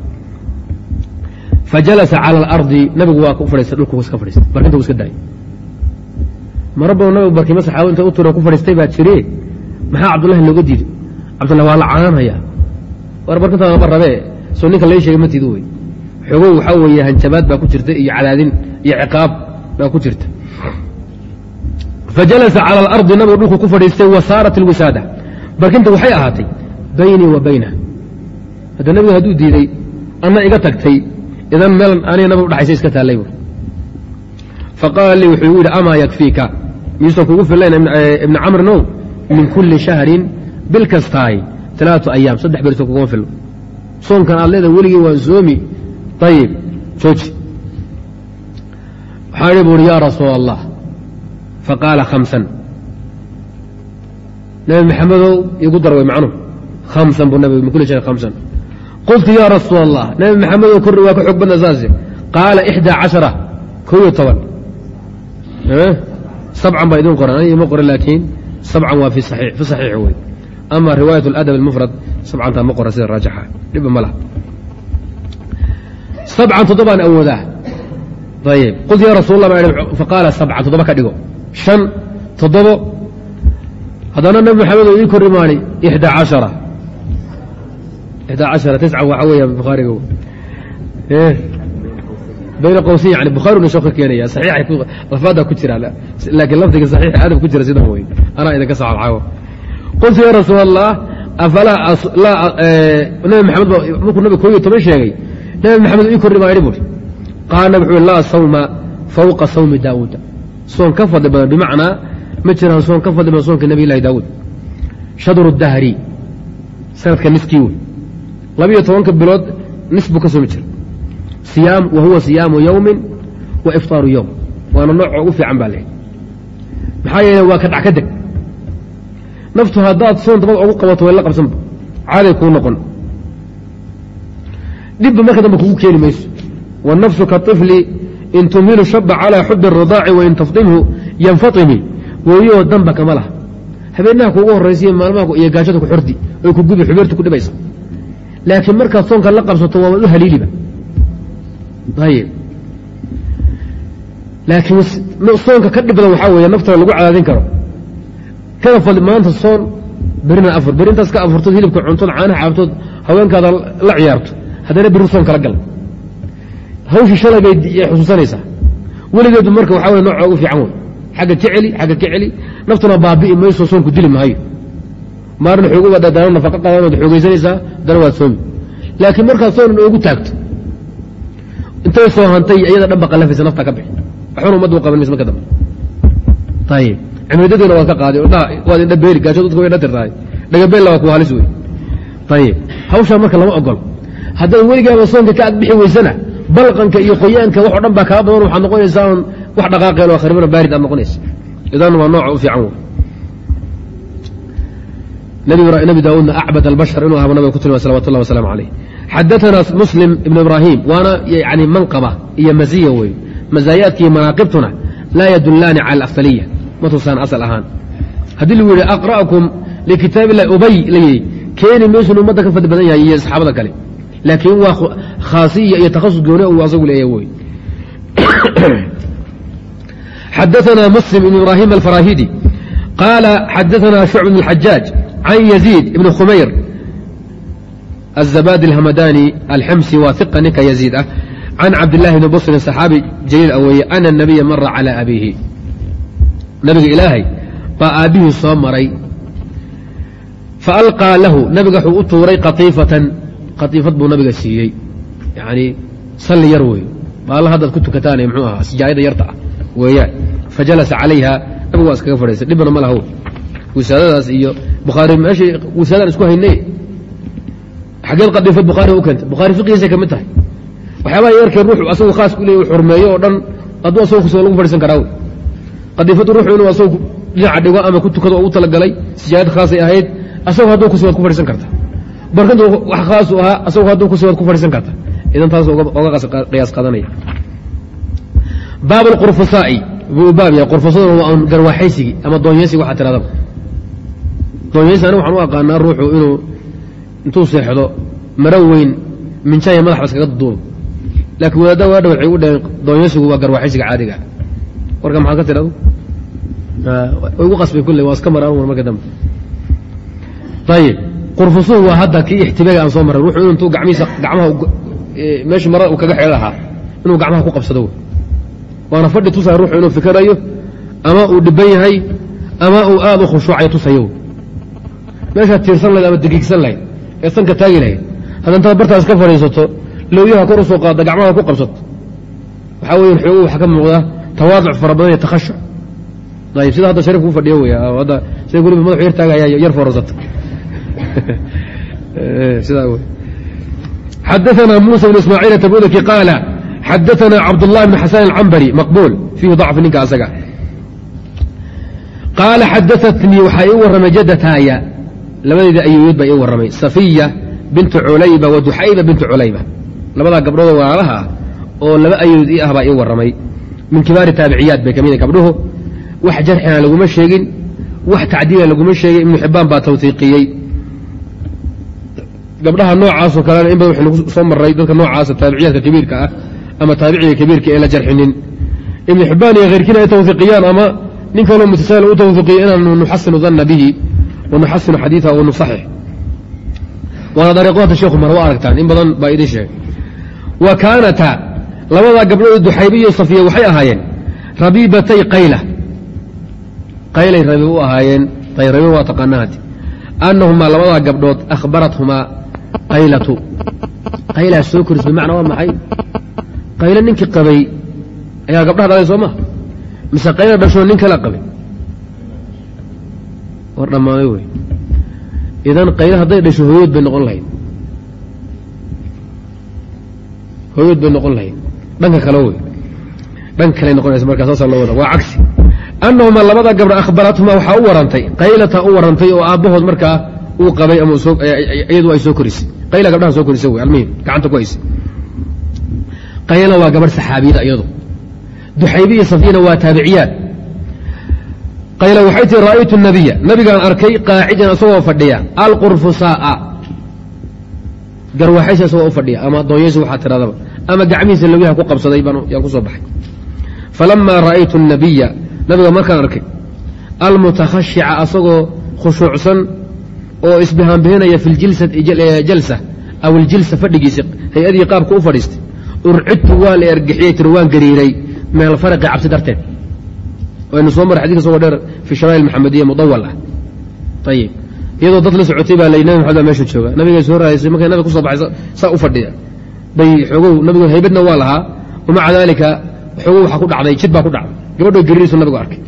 Fajalasa cala alardi nabigu waa ku fadhiistay dhulku iska fadhiistay barkinta u iska daayay maraba nabigu barkima saxaabo inta u tuura ku fadhiistay baa jire maxaa cabdullahi looga diiday? Cabdullah waa la canaanaya war barkinta ma rabee soo ninka lai sheegay matiidu wey xogow waxaa weeye hanjabaad baa ku jirta iyo cadaadin iyo ciqaab baa ku jirta. Fajalasa cala alardi nabigu dhulku ku fadhiistay wa saarat barkinta waxay ahaatay baynii wa baynah hadda nabigu hadduu diiday anna iga tagtay idan meel aniga nabiga udhaxaysa iska taallay faqaala lii wuxuu igu yidhi amaa yakfiika? Miyuusan kugu fillayn ibna camr now min kulli shahrin bil kastaay talaatu ayaam saddex berso kuguma fillo soonkan aad leedahay weligii waan soomi ayib jooji waxaan idhi bu uhi yaa rasuul allah faqaala khamsan nabi maxamedow igu darway macnuhu khamsan buu nabigu min kulli shahrin khamsan qultu ya rasuul allah nabi maxamedow korri waa ka xoog badna saase qaala ixdaa cashara kow iyo toban sabcan baa idin qoran aniga ima qoran laakiin sabcan waa fi saxiix wey ama riwaayat اladab اlmufrad sabcantaa ma qoran sida raajixa dhibba ma laha sabcan toddobaan awoodaa ayib qultu ya rasul allah faqaala sabcan toddoba ka dhigo shan toddobo haddana nabi maxamedow ii kor imaani ixdaa cashara ixdaa cashara tisca waxaa weeya bukhaariga bayna qowsin yani bukhaariguna shoo ka keenaya saxiixay lafaadaa ku jira laakiin lafdiga saxiixa adab ku jira sidan wey anaa idinka socod caawo qultu ya rasuul allah afalaa nabi maxamed markuu nabi koo iyo toban sheegay nabi maxamed ii korri baa idhi buuri qaala nabi wuxuu laa sawma fawqa sawmi daawuuda soon ka fadli badan bimacnaa ma jiraan soon ka fadli badan soonka nabiy llahi daawuud. Shadru dahri sanadka niskii wey labiyo tobanka bilood nis buu ka soomi jira siyaam wa huwa siyaamu yowmin wa iftaaru yowm waana nooca ugu fiican baa lehy maxaa yeele waa ka dhac ka deg. Naftu haddaad soon dabad ugu qabato way la qabsanba. Caaday kuu noqon dhibba marka dambe kugu keeni mayso wالnafsu kaطifli in tumhilu shaba calى xubi الridaaci wain tafdimhu yanfaطimi weeyoo danba kama laha habeenaha kuugu horaysiy maalmaha iyo gaajada ku xordi oy ku gubi xubeerta ku dhibaysa laakiin markaad soonka la qabsato waa u haliiliba ayb laakiin soonka ka dhib badan waxaa weeye naftana lagu cadaadin karo kada fadli maanta soon berina afur beri intaas ka afurtood hilibka cuntood caanaha caabtood haweenkaada la ciyaarto haddana beri soon kala gal hawshii shalay bay xusuusanaysaa. Weligeedu marka waxaa wey nooca ugu fiican wey xagga ka xagga ka celi naftuna baabi'i mayso soonku dili mahayo maalin xooguba dadaano nafaqa qaadanood xoogaysanaysaa haddana waad soomi. Laakiin markaad soon oogu taagto intay soo hantay iyada dhan ba qalafaysa nafta ka bixi. Waxbana ummaddu qaban maysa marka dambe. Ayib cimridadiina waad ka qaaday waad indha beeli gaasho dadka way dhatirtahay dhagabeella waa ku halis wey ayib hawshaa marka lama ogolo haddaad weligaaba soonka ka agbixi weysana balqanka iyo qoyaanka waxoo dhan baa kaa badan waxaad noqonaysaa on wax dhaqaaqeen oo kharibana baarid aad noqonaysa idan waa nooca u fiican nabi daawuudna acbad albashar inuu ahaba nabiga ku tilmay salawat ullah wasalaamu calayh xadaana muslim ibn ibraahim waana yani manqaba iyo maziya wey mazaayaadka iyo manaaqibtuna laa yadulaani cala alafdaliya ma tusaan asal ahaan. Haddii lagu yidhi aqra'kum likitaab illahi ubay layidhi keeni maysun ummadda ka fadli badan yahay iyo saxaabada kale laakiin waa khaasiya iyo takhasus gooni uu asagu leeyahay wey (coughs) xadaana muslim ibn ibraahim alfarahidi qaala xadaana shucb bn اlxajaaj can yaziid ibn khumayr الزباd الhmdاني الxmسي waa ثقة ninka يزيid ah عن cabdاللahi بن bصri صxaabi jليil a weeye أن النabiya mara calى abiihi nabiga ilaahay baa aabbihii soo maray fa alqaa lahu nabiga wuxuu u tuuray qatiifatan qatiifad buu nabiga siiyey. Yani salli yar wey baalla haddaad ku tukataan mxuu ahaa sijaayada yarta ah weeyaan fa jalasa calayha nabigu waa iskaga fadhiistay. Dhibna ma laha wisaadadaas iyo bukhaari meeshay wisaadaan isku haynay. Xageed qadiifad bukhaari u keentay. Bukhaari fiqigiisay ka mid tahay. Waxyaabaha yarkee ruuxu asagu khaas ku leey xurmeeyo oo dhan hadduu asagu ku soo lagu fadhiisan karaa qadiifadu ruuxu inuu asagu dhinaca dhigo ama ku tukado oo u talagalay sijaayad khaasay ahayd asagu hadduu kusibaad ku fadhiisan karta barkantu wax khaasu ahaa asagu hadduu kusibaad ku fadhiisan karta. Idan taas oga qiyaas qaadanaya. Baab alqurfusaa'i buu baab yahay. Qurfusaduna waa un garwaaxaysigii ama doonyaysiga waxaa tiradaba doonyaysi aniga waxaan u aqaanaa ruuxu inuu intuu seexdo maro weyn minjaya madaxba iskaga duduubo laakiin wadaadda waa dha waxay u dhaheen doonyaysigu waa garwaaxaysiga caadiga. Warka maxaad ka tiradu way ugu qasbay kulley waa iska maraan marka dambe. Ayib qurfusuhu waa hadda kii ixtibaaga aan soo marray ruuxu inu intuu gamihiisa gamaha meeshii marada uu kaga xeho lahaa. Inuu gacmaha ku qabsado. Waana fadhi tusaya ruuxu inuu fikirayo ama uu dhiban yahay ama uu aad u khushuucayo tusayo. Meeshaad tiirsan lahayd ama degiigsan lahayd ee sanka taagi lahayd. Hadda intaad bartaas ka fadhiisato lowyaha kor u soo qaadda gacmaha ku qabsato waxaa weyan xoogu waxaa ka muuqda tawaaduc fara badan iyo takhashuc. Ayib sida hadda shariif ku fadhiyo wey hadda sida weliba madaxu yar yar foorasata (laughs) xadaثna muسى بن ismاعيل تbudki qاaل xadaثna cabdاللh بن xaسان الcambري maqbوl فيhi ضacف ninka asaga qaala xadaثatnii waxaa ii warramay jadataaya labadeeda ayoyood baa ii warramay safiya bintu culayba wa duxayba bintu culayba labadaa gabdhoodoo walaalaha ah oo laba ayood ii ah baa ii warramay min kibaari taabiciyaat bay ka mid gabdhuhu wax jarxina laguma sheegin wax tacdiila laguma sheegin ibnu xibaan baa tawhiiqiyey gabdhaha noocaasoo kalena in badan waxaynu soo marray dadka noocaasa taabiciyaadka kabiirka ah ama taabiciga kabiirka ee la jarxinin. Ibnu xibaan iyo khayrkiina ay tawhiiqiyaan ama nin kaloo mutasaahil u tawhiiqiyo inaanu nuxasinu danna bihi wa nuxasinu wa nusaxix waana dariiqo hadda sheekhu mar wa aragtaan in badan baa idin sheegay. Wa kaanata labadaa gabdhood duxaybe iyo safiya waxay ahaayeen rabiibatay qayla. Qaylay rabiib u ahaayeen ayb rabiib waa taqaanaa annahumaa labadaa gabdhood akhbarathumaa qaylatu. Qaylaa soo koris bimacnaa waa maxay? Qaylo ninkii qabay ayaa gabdhaha dhalay soo ma? Mise qayla dhashoo nin kala qabay? War dhammaanay wey. Idan qaylo hadday dhasho hooyood bay noqon lahayd. Hooyood bay noqon lahayd. Dhanka kale wey. Dhanka kale noqonaysa markaa saasa loo wada. Waa cagsi. Annahumaa labada gabdho akhbarathuma waxaa u warantay qaylata u warantay oo aabbahood markaa uu qabay ama iyadu ay soo korisay. Qayla gabdhaha soo korisay wey almuhim gacanta ku haysay qaylana waa gabarh saxaabiyada iyadu. Duxaybi iyo safiyana waa taabiciyaad. Qayla waxay tii ra'aytu nabiya. Nabigaan arkay qaacidan isagoo fadhiya alqurfusaaa garwaxaysa isagoo u fadhiya ama doonyaysa waxaa tiradaba ama gacmihiisa lowyaha ku qabsaday yaan ku soo baxay. Falamaa ra'aytu nabiya nabiga markaan arkay almutakhashica asagoo khushuucsan oo isbihaanbihinaya fi jalsa aw iljilsa fadhigiisa hay'adii qaabka u fadhiistay. Urcidtu waan la ergixiyey tiri waan gariiray min alfaraqi cabsi darteed. Waynu soo maray xadika isagoo dheer fi shamaa'il maxamediya mudawal ah. Ayib iyadoo dad la socotay baa lay nabi maxamed baa meesha jooga. Nabigay soo raadaysay markay nabiga ku soo baxay saa u fadhiya. Bay xoogow nabigu haybadna waa lahaa wamaca daalika xoogow waxaa ku dhacday jid baa ku dhacday. Gabadhoo gariiraysu nabigu arkay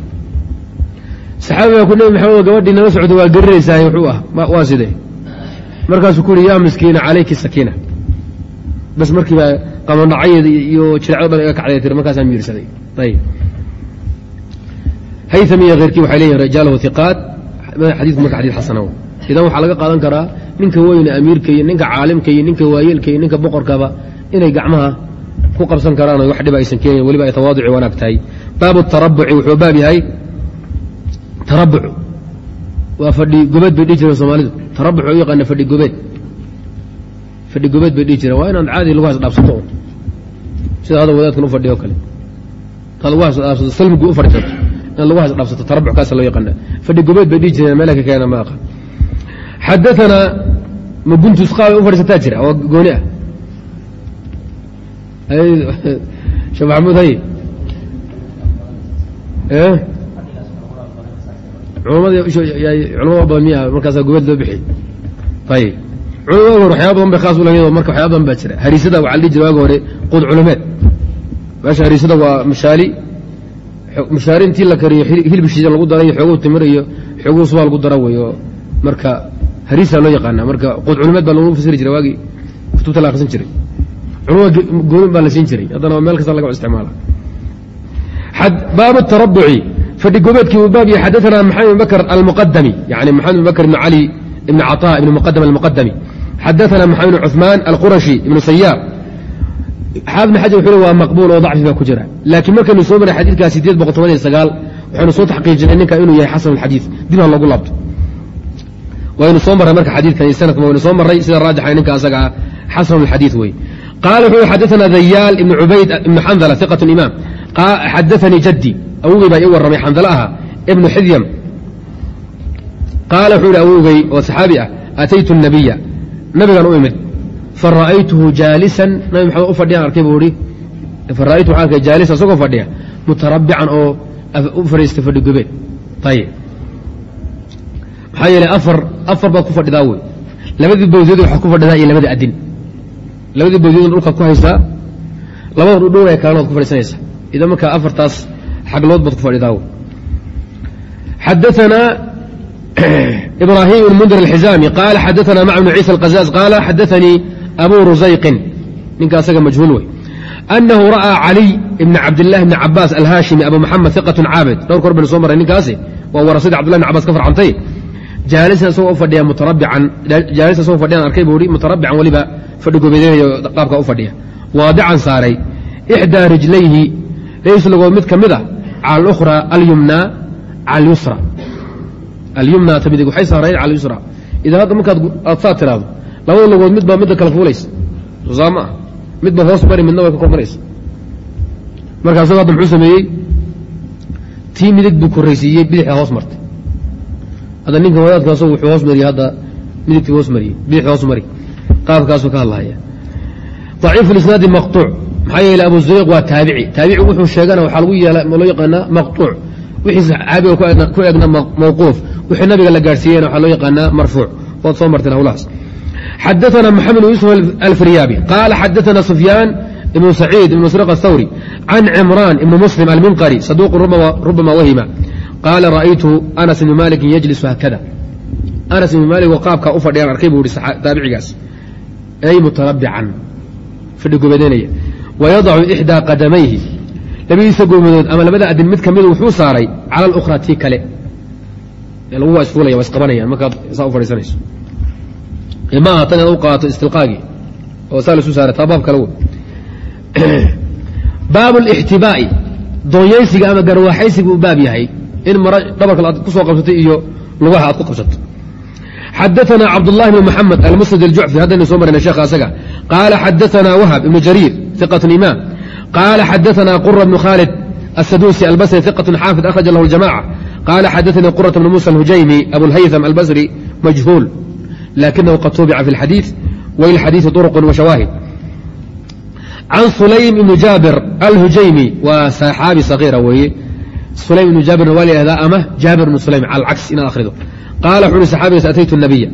saxaabi baa ku nebi maxamed gabadhii nala socotay waa gariraysaa wuxuu ah waa sidee markaasuu ku yidhi yaa miskiina calayki sakiina. Bas markiibaa qamandhacayeed iyo jirecdo dhan iga kacday tiri markaasaan miirsaday. Ayib. Haytham iyo keyrkii waxay leeyihiin rijaalahu hiqaat xadiidku marka xadid xasana idan waxaa laga qaadan karaa ninka weyne amiirka iyo ninka caalimka iyo ninka waayeelka iyo ninka boqorkaba inay gacmaha ku qabsan karaan wax dhiba aysan keenayn weliba ay tawaaduci wanaag tahay. Baabu tarabuci wuxuu baab yahay tarabuc. Waa fadhi gobeed bay dhihi jireen soomaalidu. Tarabuc u yaqaana fadhi gobeed. Fadhi gobeed bay dhihi jireen. Waa inaad caadi lagu hasdhaabsato sida hada wadaadkan u fadhiyo kale. Taad lagu hasdhaabsato salmigu u fadhiisato in lagu hasdhaabsato tarabuc kaasa loo yaqaana. Fadhi gobeed bay dhihi jireen meela ka keena ma aqaan. Xadaanaa ma guntus qaabay u fadhiisataa jira oo gooni ah. (laughs) Sheekh maxamuud hay culama badan miya markaasaa gobad loo bixi ayib culama hore waxyaaba badan bay khaas u lahayd marka waxyaaba badan baa jira. Hariisada waxaa la dhihi jira waaga hore qud culumeed meesha hariisada waa mashaali. Mashaari intii la kariyo hilib shiida lagu dara iyo xooguu timir iyo xooguu subaa lagu dara wey oo marka hariisaa loo yaqaana marka qud culumeed baa lagu fasiri jiray waagii kutubta la akhrisan jiray. Culuma goonin baa la siin jiray. Haddana meel kasta laga isticmaala. Baabu tarabuci fadhi gobeedkii baabiy xadaana maxamed ibn bakr almuqadami yani maxamed ibn bakr ibn cali ibn caطa ibn muqadam almuqadami xadaana maxamed ibn cuثmaan alqurashi ibn sayaar xaafidn xajar wuxuu waa maqbuul oo dacfi baa ku jira. Laakiin markaynu soo maray xadiidka sideed boqol toban iyo sagaal waxaynu soo taxqiijinay ninka inuu yahay xasan alxadiid dib loogu laabto waynu soo marray marka xadiidkan iyo sanadka waynu soo marray sida raajixa ninka asaga ah xasan alxadiid wey. Qaala wuxuu xadaana dayaal ibn cubayd ibn xandala iqat imaam. Xadaanii jaddi awogey baa ii warramay xandalo aha ibnu xidyam qaala wuxuu ihi awogey oo saxaabi ah ataytu الnabiya nabigan u imid fara'aytuhu jaalisan. Nabi maxamed u fadhiyaan arkay buu ihi fara'aytu waxaan arkay jaalisan isagoo fadhiya mutarabbican oo u fadhiistay fadhi gobeed ayib maxaa yeelay afar afar baad ku fadhidaa wey. Labadii bawdiyad waxaad ku fadhidaa iyo labada adin labadii bawdiyad dhulkaad ku haysaa labada dhudhow ee kalena waad ku fadhiisanaysaa idan markaa afartaas xaglood baad ku fadhidaa xadaثna (clears throat) ibrahim bn mundir alxizaami qaala xadaثna mac bn ciisa alqazaaz qaala xadaثanii abu rusayqin ninka asaga majhuul wey أnahu ra'aa caliy ibn cabdillahi bni cabaas alhaashimi abu maxamed iqaة caabid dhowr kor baynu soo marray ninkaasi waa warasadii cbdillah bn cabas ka farcantay jaalisan isagoo u fadhiya mutarabbican jaalisan isagoo fadhiyan arkay buu ihi mutarabbican weliba fadhi gobeedeynayo qaabka u fadhiya waadican saaray ixdaa rijlayhi lays lagood mid ka mid a al ra alyumna al yusra alyumna tamidg waxay saarayd cala idan hadda markaad saa tiraado labada logood midbaa midda kala fuulaysa sosaamo ah midba hoos mari midna way ka kormaraysa markaas hadda muxuu sameeyey? Tii midig buu korraysiiyey bidixda hoos martay. Hadda ninka wadaadkaas wuxuu hoos mariyey hadda midigtii hoos mariyey bidixda hoos mari. Qaabkaasuu ka hadlahaya daciifu lisnaadi maqtuuc maxaa yeele abu zuriiq waa taabici. Taabicigu wuxuu sheegana waxaa lagu yeela loo yaqaanaa maqtuuc. Wixii saxaabiga ku egna mawquuf. Wixii nabiga la gaadhsiiyeyna waxaa loo yaqaanaa marfuuc. Waad soo marteen hawlahaas. Xadaana maxamed yusuf alfiryaabi qaala xadaana sufyaan ibnu saciid ibn masriq athawri can cimraan ibni muslim alminqari saduuqu rubama wahima. Qaala ra'aytu anas ibni maalikin yajlisu haakada anas ibni maalik oo qaabkaa u fadhiyaan arkay buu ihi taabicigaas ay mutarabican fadhi wayadacu ixdaa qadamayhi labadiisa gomadood ama labada adin mid kamidu wuxuu saaray cala akhra ti kale lagu waa isfuulaya waa isqabanayaan markaad saa u fadhiisanayso maaha tan inaad u qaato istilqaagii oo saa laisu saaray taa baab kale wey baabu lixtibaa'i doonyaysiga ama garwaaxaysiga uu baab yahay in maro dhabarka aad ku soo iyo lugaha aad ku qabsato xadaana cabdullahi bn maxamed almusnad aljucfi haddaynu soo marina sheekha asaga qaala xadaana wahab ibnu jariir imaam qaala xadaثna qura bnu khaalid الsadusi albasri ثiqaة xaafid akhraja lahu اljamacة qaala xadaثanii quraة bn musa اlhujaymi abulhaytham albasri majhuul lakinahu qad tubica fi اlxadiiث wailxadiiثi طرq وshawaahid can sulaym ibni jaabir alhujaymi waa saxaabi sagiira weeye sulaym ibnu jaabirna waa la yihahdaa ama jaabir bnu sulaym cala alcaks inaad akhrido qaala wuxu uhi saxaabigaas ataytu nabiya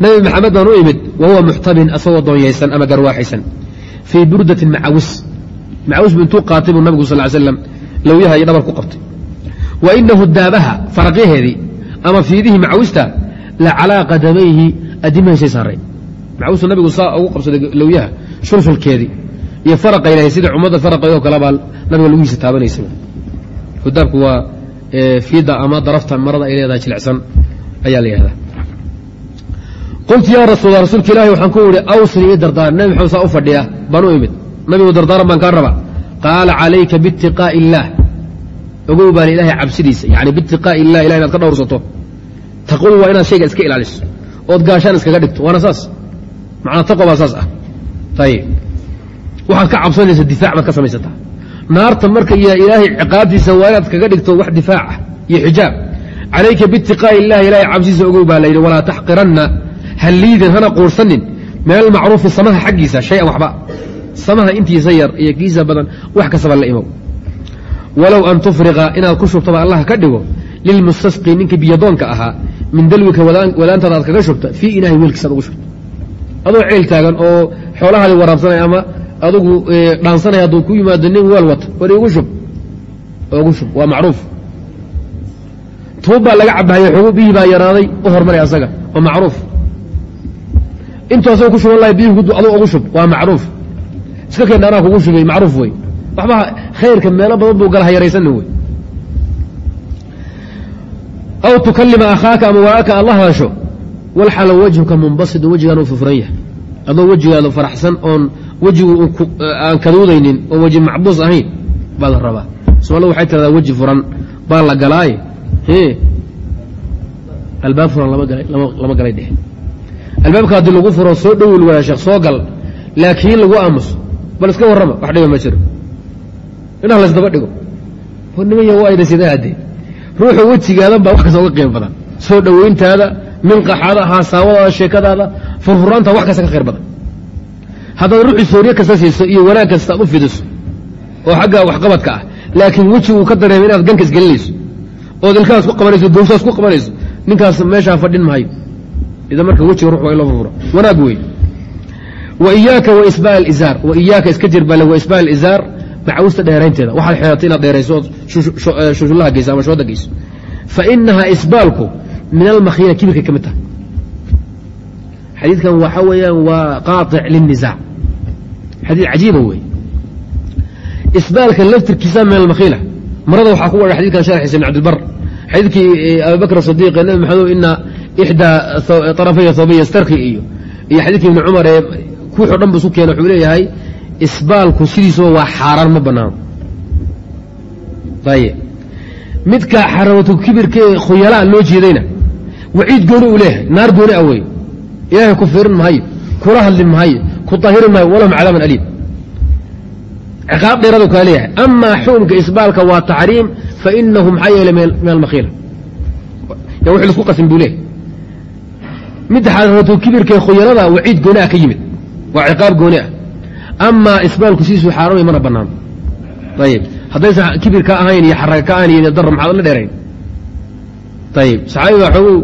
nabi maxamed baan u imid wa huwa muxtabin asagoo doonyaysan ama garwaaxaysan fii burdatin macawis. Bu intuu qaatay buu nabigu sal slam lowyaha iyo dhabar ku qabtay. Wa inahu daabaha faraqyaheedii ama fiidihii macawista la calaa qadamayhi adimahaysay saarayn macawista nabigu saa ugu qabsaday lowyaha shulshulkeedii iyo faraqa ilahay sida ummadda faraqeedoo kale baa nabiga lugihiisa taabanaysa. Hudaabku waa fiida ama darafta marada ay leedahay jilicsan ayaa la yihahdaa qultu yaa rasuul rasuulka ilahi waxaan ku ihi awsni ii dardaaran nabi maxamed saa u fadhiya baan u imid nabigu dardaaran baan kaa rabaa qaala calayka biitiqaa'i illaah ogow baan ilaahay cabsidiisa yani biitiqaa'i illah ilah inaad ka dhowrsato taqwadu waa inaad shayga iska ilaaliso ood gaashaan iskaga dhigto waana saas macnaa taqwa baa saas ah ayib waxaad ka cabsanaysa difaac baad ka samaysataa naarta marka ilaahay ciqaabtiisa waa inaad kaga dhigto wax difaac ah iyo xijaab calayka biitiqaa'i illahi ilahay cabsidiisa ogow baa layidhi walaa taxqiranna halliidin hana quursanin? Min almacruufi samaha xaggiisa shayan waxba. Samaha intiisa yar iyo kiisa badan wax kastaba la imow walow an tufriqa inaad ku shubtaba allah ka dhigo lilmustasqi ninkii biyadoonka ahaa min dalwika wadaantaada aad kaga shubta fii inahi weelkiisa ad ugu shubta. Adoo ceel taagan oo xoolahaadi waraabsanaya ama adugu dhaansanaya hadduu ku yimaado nin weel wata war igu shub. Ugu shub waa macruuf. Tuub baa laga cabahaya xogu biyihii baa yaraaday u hormaray asaga waa macruuf intuu asaga ku shuban lahay biyuhu aduu ugu shub. Waa macruuf. Iska keen anaa kugu shubay macruuf wey waxba khayrka meelo badan buu gala hayaraysanin wey aw tukalima akhaaka ama waaka aad la hadasho walxalo wajhuka munbasidun wejigaan uu furfuran yahay adoo wejigaada faraxsan oon wejigu aan kaduudaynin oon weji macbuus ahayn baa la rabaa. Somaalidu waxay tiradaa weji furan baa la galaaye. Albaab furan lama galay dhehe albaabka haddii lagu furo soo dhowil waaya sheekh soo gal laakiin lagu aamuso bal iska warrama wax dhiba ma jiro. Indhaha laysdaba dhigo. Nimaya waa ayna sidaa haddee wejigaadan baa wax kasta uga qiimo badan. Soo dhoweyntaada minqaxaada haasaawadaada sheekadaada furfuraanta wax kasta ka khayr badan. Haddaad ruuxii soorye kasta siiso iyo wanaag kasta aad u fidiso oo xagga waxqabadka ah laakiin weji uu ka dareema inaad ganka isgelinayso ood ilkahaas ku qabanayso dowsaas ku qabanayso ninkaas meeshaa fadhin maayo idan marka wejiga ruux waa in loo furo wanaag wey waiyaaka waisbaal izaar. Waiyaaka iska jir bale waisbaal izaar macawusta dheeraynteeda. Waxaad xeeratay inaad dheerayso ood eh, shushullaha geyso ama shooda geyso fa inahaa isbaalku min almakhiira kibirka ka mid tahay. Xadiidkan waxa weeyaan waa qaaطic liniزaac xadiid cajiiba wey isbaalka laftirkiisa min almakhiila marada waxaa ku wadha xadidkan sharxiisa ibn cabdilbar xadiidkii eh, abibakr sidiiq ee nabi maxamed ina ixdaa طarafay thawbiy ystarki iyo iyo xadiidkii ibni cumar ee kuuxo dhan bu keena wuxuu leeyahay isbaalku sidiisuba waa xaaraan ma banaano midka xarawatu kibirka ee khuyalaa loo jeedayna waciid gooni uu leeyahay naar gooni awey ilaahay ku fiirin mahayo kula hadli mahayo ku طahirin maayo walahum cadaaban aliim ciqaab dheeradu kaa leeyahay amaa xukumka isbaalka waa taxriim fainahu maxaa yeelay min almakhiila ya wx lisku qasin buu leeyahy midda xarawatu kibirka khuyalada waciid gooni ah ka yimid. Waa ciqaab gooni ah. Amaa isbaalku sidiisuu xaaraamay mana banaano ayib haddaysan kibir ka ahayn iyo xaraga ka ahayn iyo dar maxaad dheerayn. Ayib saxaabiga xoogow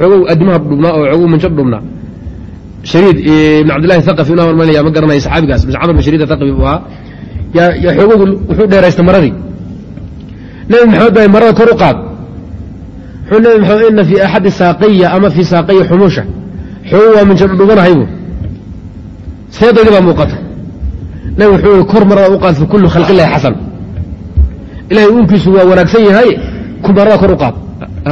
xoogow adimaha dhubnaa oo xoogow manjab dhubnaa. Shariid ibn cabdillahi thaqafi ina hormarinaya ma garanaya saxaabigaas. Bs camr bin shariid thaqafi buu ahaa yaa yaa xoogow wuxuu dheeraysta maradii nebi maxamed baa marada kor u qaad ina fii axadi saaqiya ama fii saaqiya xumusha. Xoogow waa manjab dhubanahaybuu seedaydii baa muuqata. Nabig wuxuu i kor marada u qaad fi kulli khalq illahi xasan. Ilahay uunkiisu waa wanaagsan yahay ku marada kor u qaad.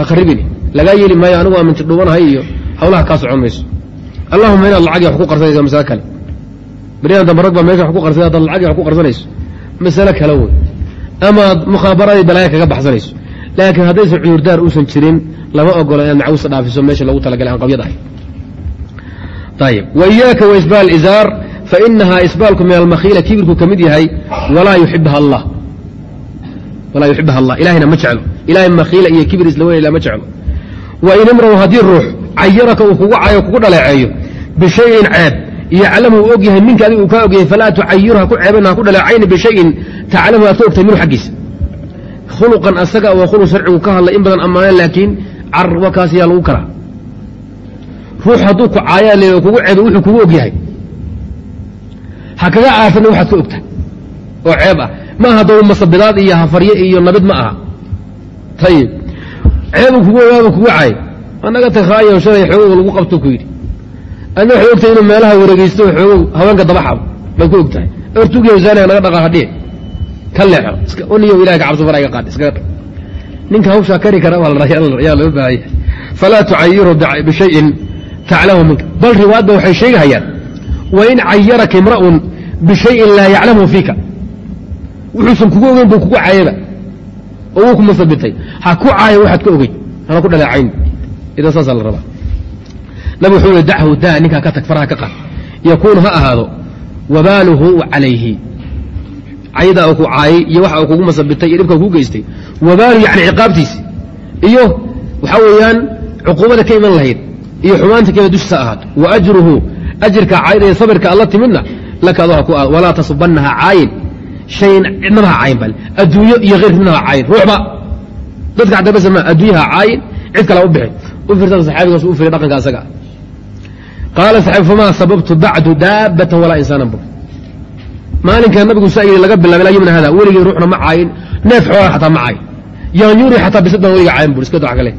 Kharibini lagaa yeeli maayo anigu waa minti dhubanahay iyo hawlaha kaa socon allahuma inaad lacagii wax ku qarsanayso masale kale. Beriyan dambe baa meesha wax ku qarsanay haddaad lacagii wax ku qarsanayso masale kale wey amaad mukhaabaradii balaaya kaga baxsanayso laakiin haddaysan cudurdaar uusan jirin lama ogola inaad macawiista dhaafiso meesha lagu talagalay aan qabyad ahay ayb waiyaaka waisbaal izaar fainahaa isbaalku min almakhiila kibirku ka mid yahay walaa yuibha allah. Walaa yuxibha allah. Ilahina ma jeclo. Ilahay makhiila iyo kibir islawel ma jeclo. Wain imraw haddii ruux cayaraka uu kugu cayo kugu dhaleeceeyo bishayin ceeb iyo calamu uu og yahay ninka adigu uu kaa ogyahay falaa tucayirha ku ceeban ha ku dhaleecayna bishayin taclamu aad ka ogtahay minhu xaggiisa khuluqan asaga waa khuluq sharcigu ka hadlay in badan ammaaneen laakiin carwa kaas yaa lagu karaa. Ruux hadduu ku caayaa le kugu ceeba wuxuu kugu og yahay ha kaga aarsanna waxaad ka ogtahay. Oo ceeb ah. Ma aha masabidaad iyo hafarye iyo nabid ma aha. Ayib ceebuu kugu ogaaba kugu caay anaga takhaayo shalay xoogow lagu qabto ku yidhi. Adna waxay ogtahay inuu meelaha wareegeysto xoogow haweenka dabaxab bay ku og tahay ortugiyo zaaniga naga dhaqa hadhiye ka leexo oniyo ilahay ka cabso farayga qaad iskaga dhaq ninka hawshaa kari kara yaa loo baahanya falaa tucayiru bishayin taclamu minka bal riwaayadba waxay sheegahayaan wain cayaraka imra'un bishayin laa yaclamhu fiika. Wuxuusan kugu ogeyn buu kugu caayaba. Oo wuu ku masabitay. Ha ku caayo waxaad ka ogey hana ku dhaleecayn idan saasaa la rabaa. Nabig wuxuu i dachu daa ninkaa ka tag faraha ka qaad. Yakuunu ha ahaado wabaaluhu calayhi caydaa uu ku caayay iyo waxa kugu masabitay iyo dhibka kuu geystay. Wabaalu yani ciqaabtiisi iyo waxaa weeyaan cuquubada ka iman lahayd iyo xumaanta keeda dushiisa ahaato wa ajruhu ajirka caayda iyo sabirka alla timidna laka adoo ha ku aado walaa tasubanaha caayin. Shayin cidnaba ha caayin bal adduunyo iyo hayr midnaba ha caayin. Ruuxba dadka xataa bas ma adduunyaha caayin cid kale u bixi. U fiirsan saxaabigaas u firay dhaqanka asaga. Qaala saxaabi famaa sababtu bacdu daabatan walaa insaanan bur maalinkaa nabigu saa laga bilaabay ilaa yomna hada weligii ruuxna ma caayin neef xoola xataa ma caayin. Yaanyuuri xataa bisadan weliga caayin bur iska da kale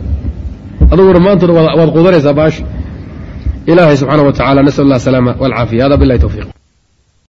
aduguna maantuna waad qudanaysaa baashi. Ilaahay subxaana wa tacala nasal allah asalaama walcaafiya hada billahi towfiiq